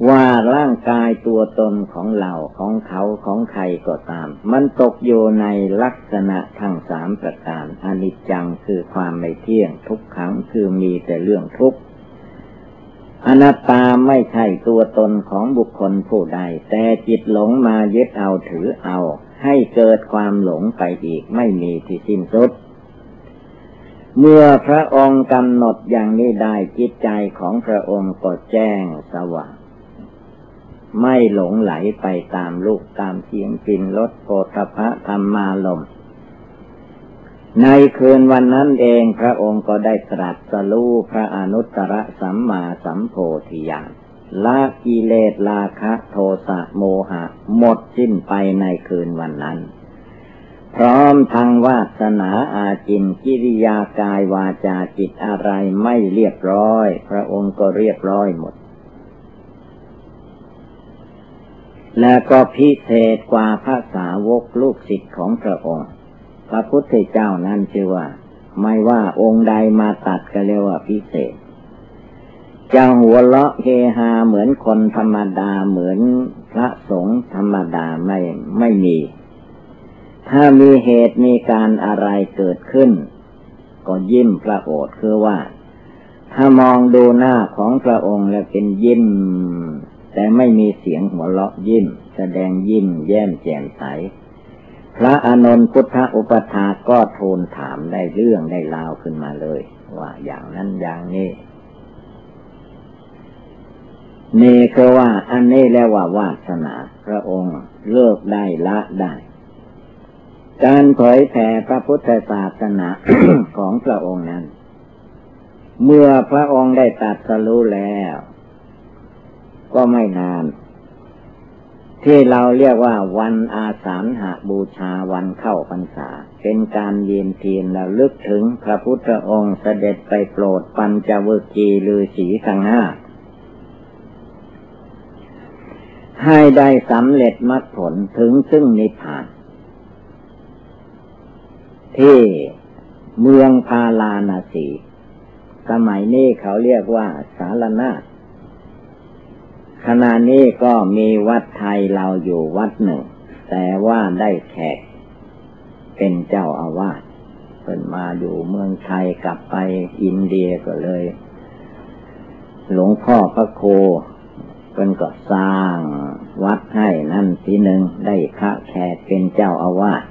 ว่าร่างกายตัวตนของเราของเขาของใครก็ตาม มันตกอยู่ในลักษณะทั้งสามประการอนิจจังคือความไม่เที่ยงทุกขังคือมีแต่เรื่องทุกข์อนัตตาไม่ใช่ตัวตนของบุคคลผู้ใด แต่จิตหลงมายึดเอาถือเอา ให้เกิดความหลงไปอีกไม่มีที่สิ้นสุด เมื่อพระองค์กำหนดอย่างนี้ได้จิตใจของพระองค์ก็แจ้งสว่าง ไม่หลงไหลไปตามลูกตามเสียงกลิ่นรสโผฏฐะธรรมารมในคืนวันนั้นเองพระองค์ก็ได้ตรัสรู้พระอนุตตรสัมมาสัมโพธิญาณละกิเลสราคะโทสะโมหะ หมดสิ้นไปในคืนวันนั้น พร้อมทางวาสนาอาจินกิริยากายวาจาจิตอะไรไม่เรียบร้อย พระองค์ก็เรียบร้อยหมด และก็พิเศษกว่าพระสาวกลูกศิษย์ของพระองค์ พระพุทธเจ้านั้นชื่อว่า ไม่ว่าองค์ใดมาตัดก็เรียกว่าพิเศษจะหัวเลาะเฮฮาเหมือนคนธรรมดาเหมือนพระสงฆ์ธรรมดาไม่ไม่มี ถ้ามีเหตุมีการอะไรเกิดขึ้น ก็ยิ้มพระโอษฐ์คือว่า ถ้ามองดูหน้าของพระองค์แล้วเป็นยิ้ม แต่ไม่มีเสียงหัวเราะยิ้ม แสดงยิ้มแย้มแจ่มใส พระอานนท์พุทธอุปถาก็ทูลถามได้เรื่องได้ราวขึ้นมาเลย ว่าอย่างนั้นอย่างนี้นี่คือว่าอันนี้แล้วว่าวาสนาพระองค์เลิกได้ละได้ การเผยแผ่พระพุทธศาสนาของพระองค์นั้น เมื่อพระองค์ได้ตัดสรู้แล้ว ก็ไม่นาน ที่เราเรียกว่าวันอาสาหาบูชาวันเข้าพรรษา เป็นการเยียนเทียนระลึกถึงพระพุทธองค์เสด็จไปโปรดปัญจวกีลือสีข้งห้าให้ได้สำเร็จมรรคผลถึงซึ่งนิพพาน ที่เมืองพาลานาสี สมัยนี้เขาเรียกว่าสารนาขณะนี้ก็มีวัดไทยเราอยู่วัดหนึ่ง แต่ว่าได้แขก เป็นเจ้าอาวาสเป็นมาอยู่เมืองไทยกลับไปอินเดียก็เลย หลวงพ่อพระโคเป็นก็สร้างวัดให้นั่นทีหนึ่งได้พระแขกเป็นเจ้าอาวาส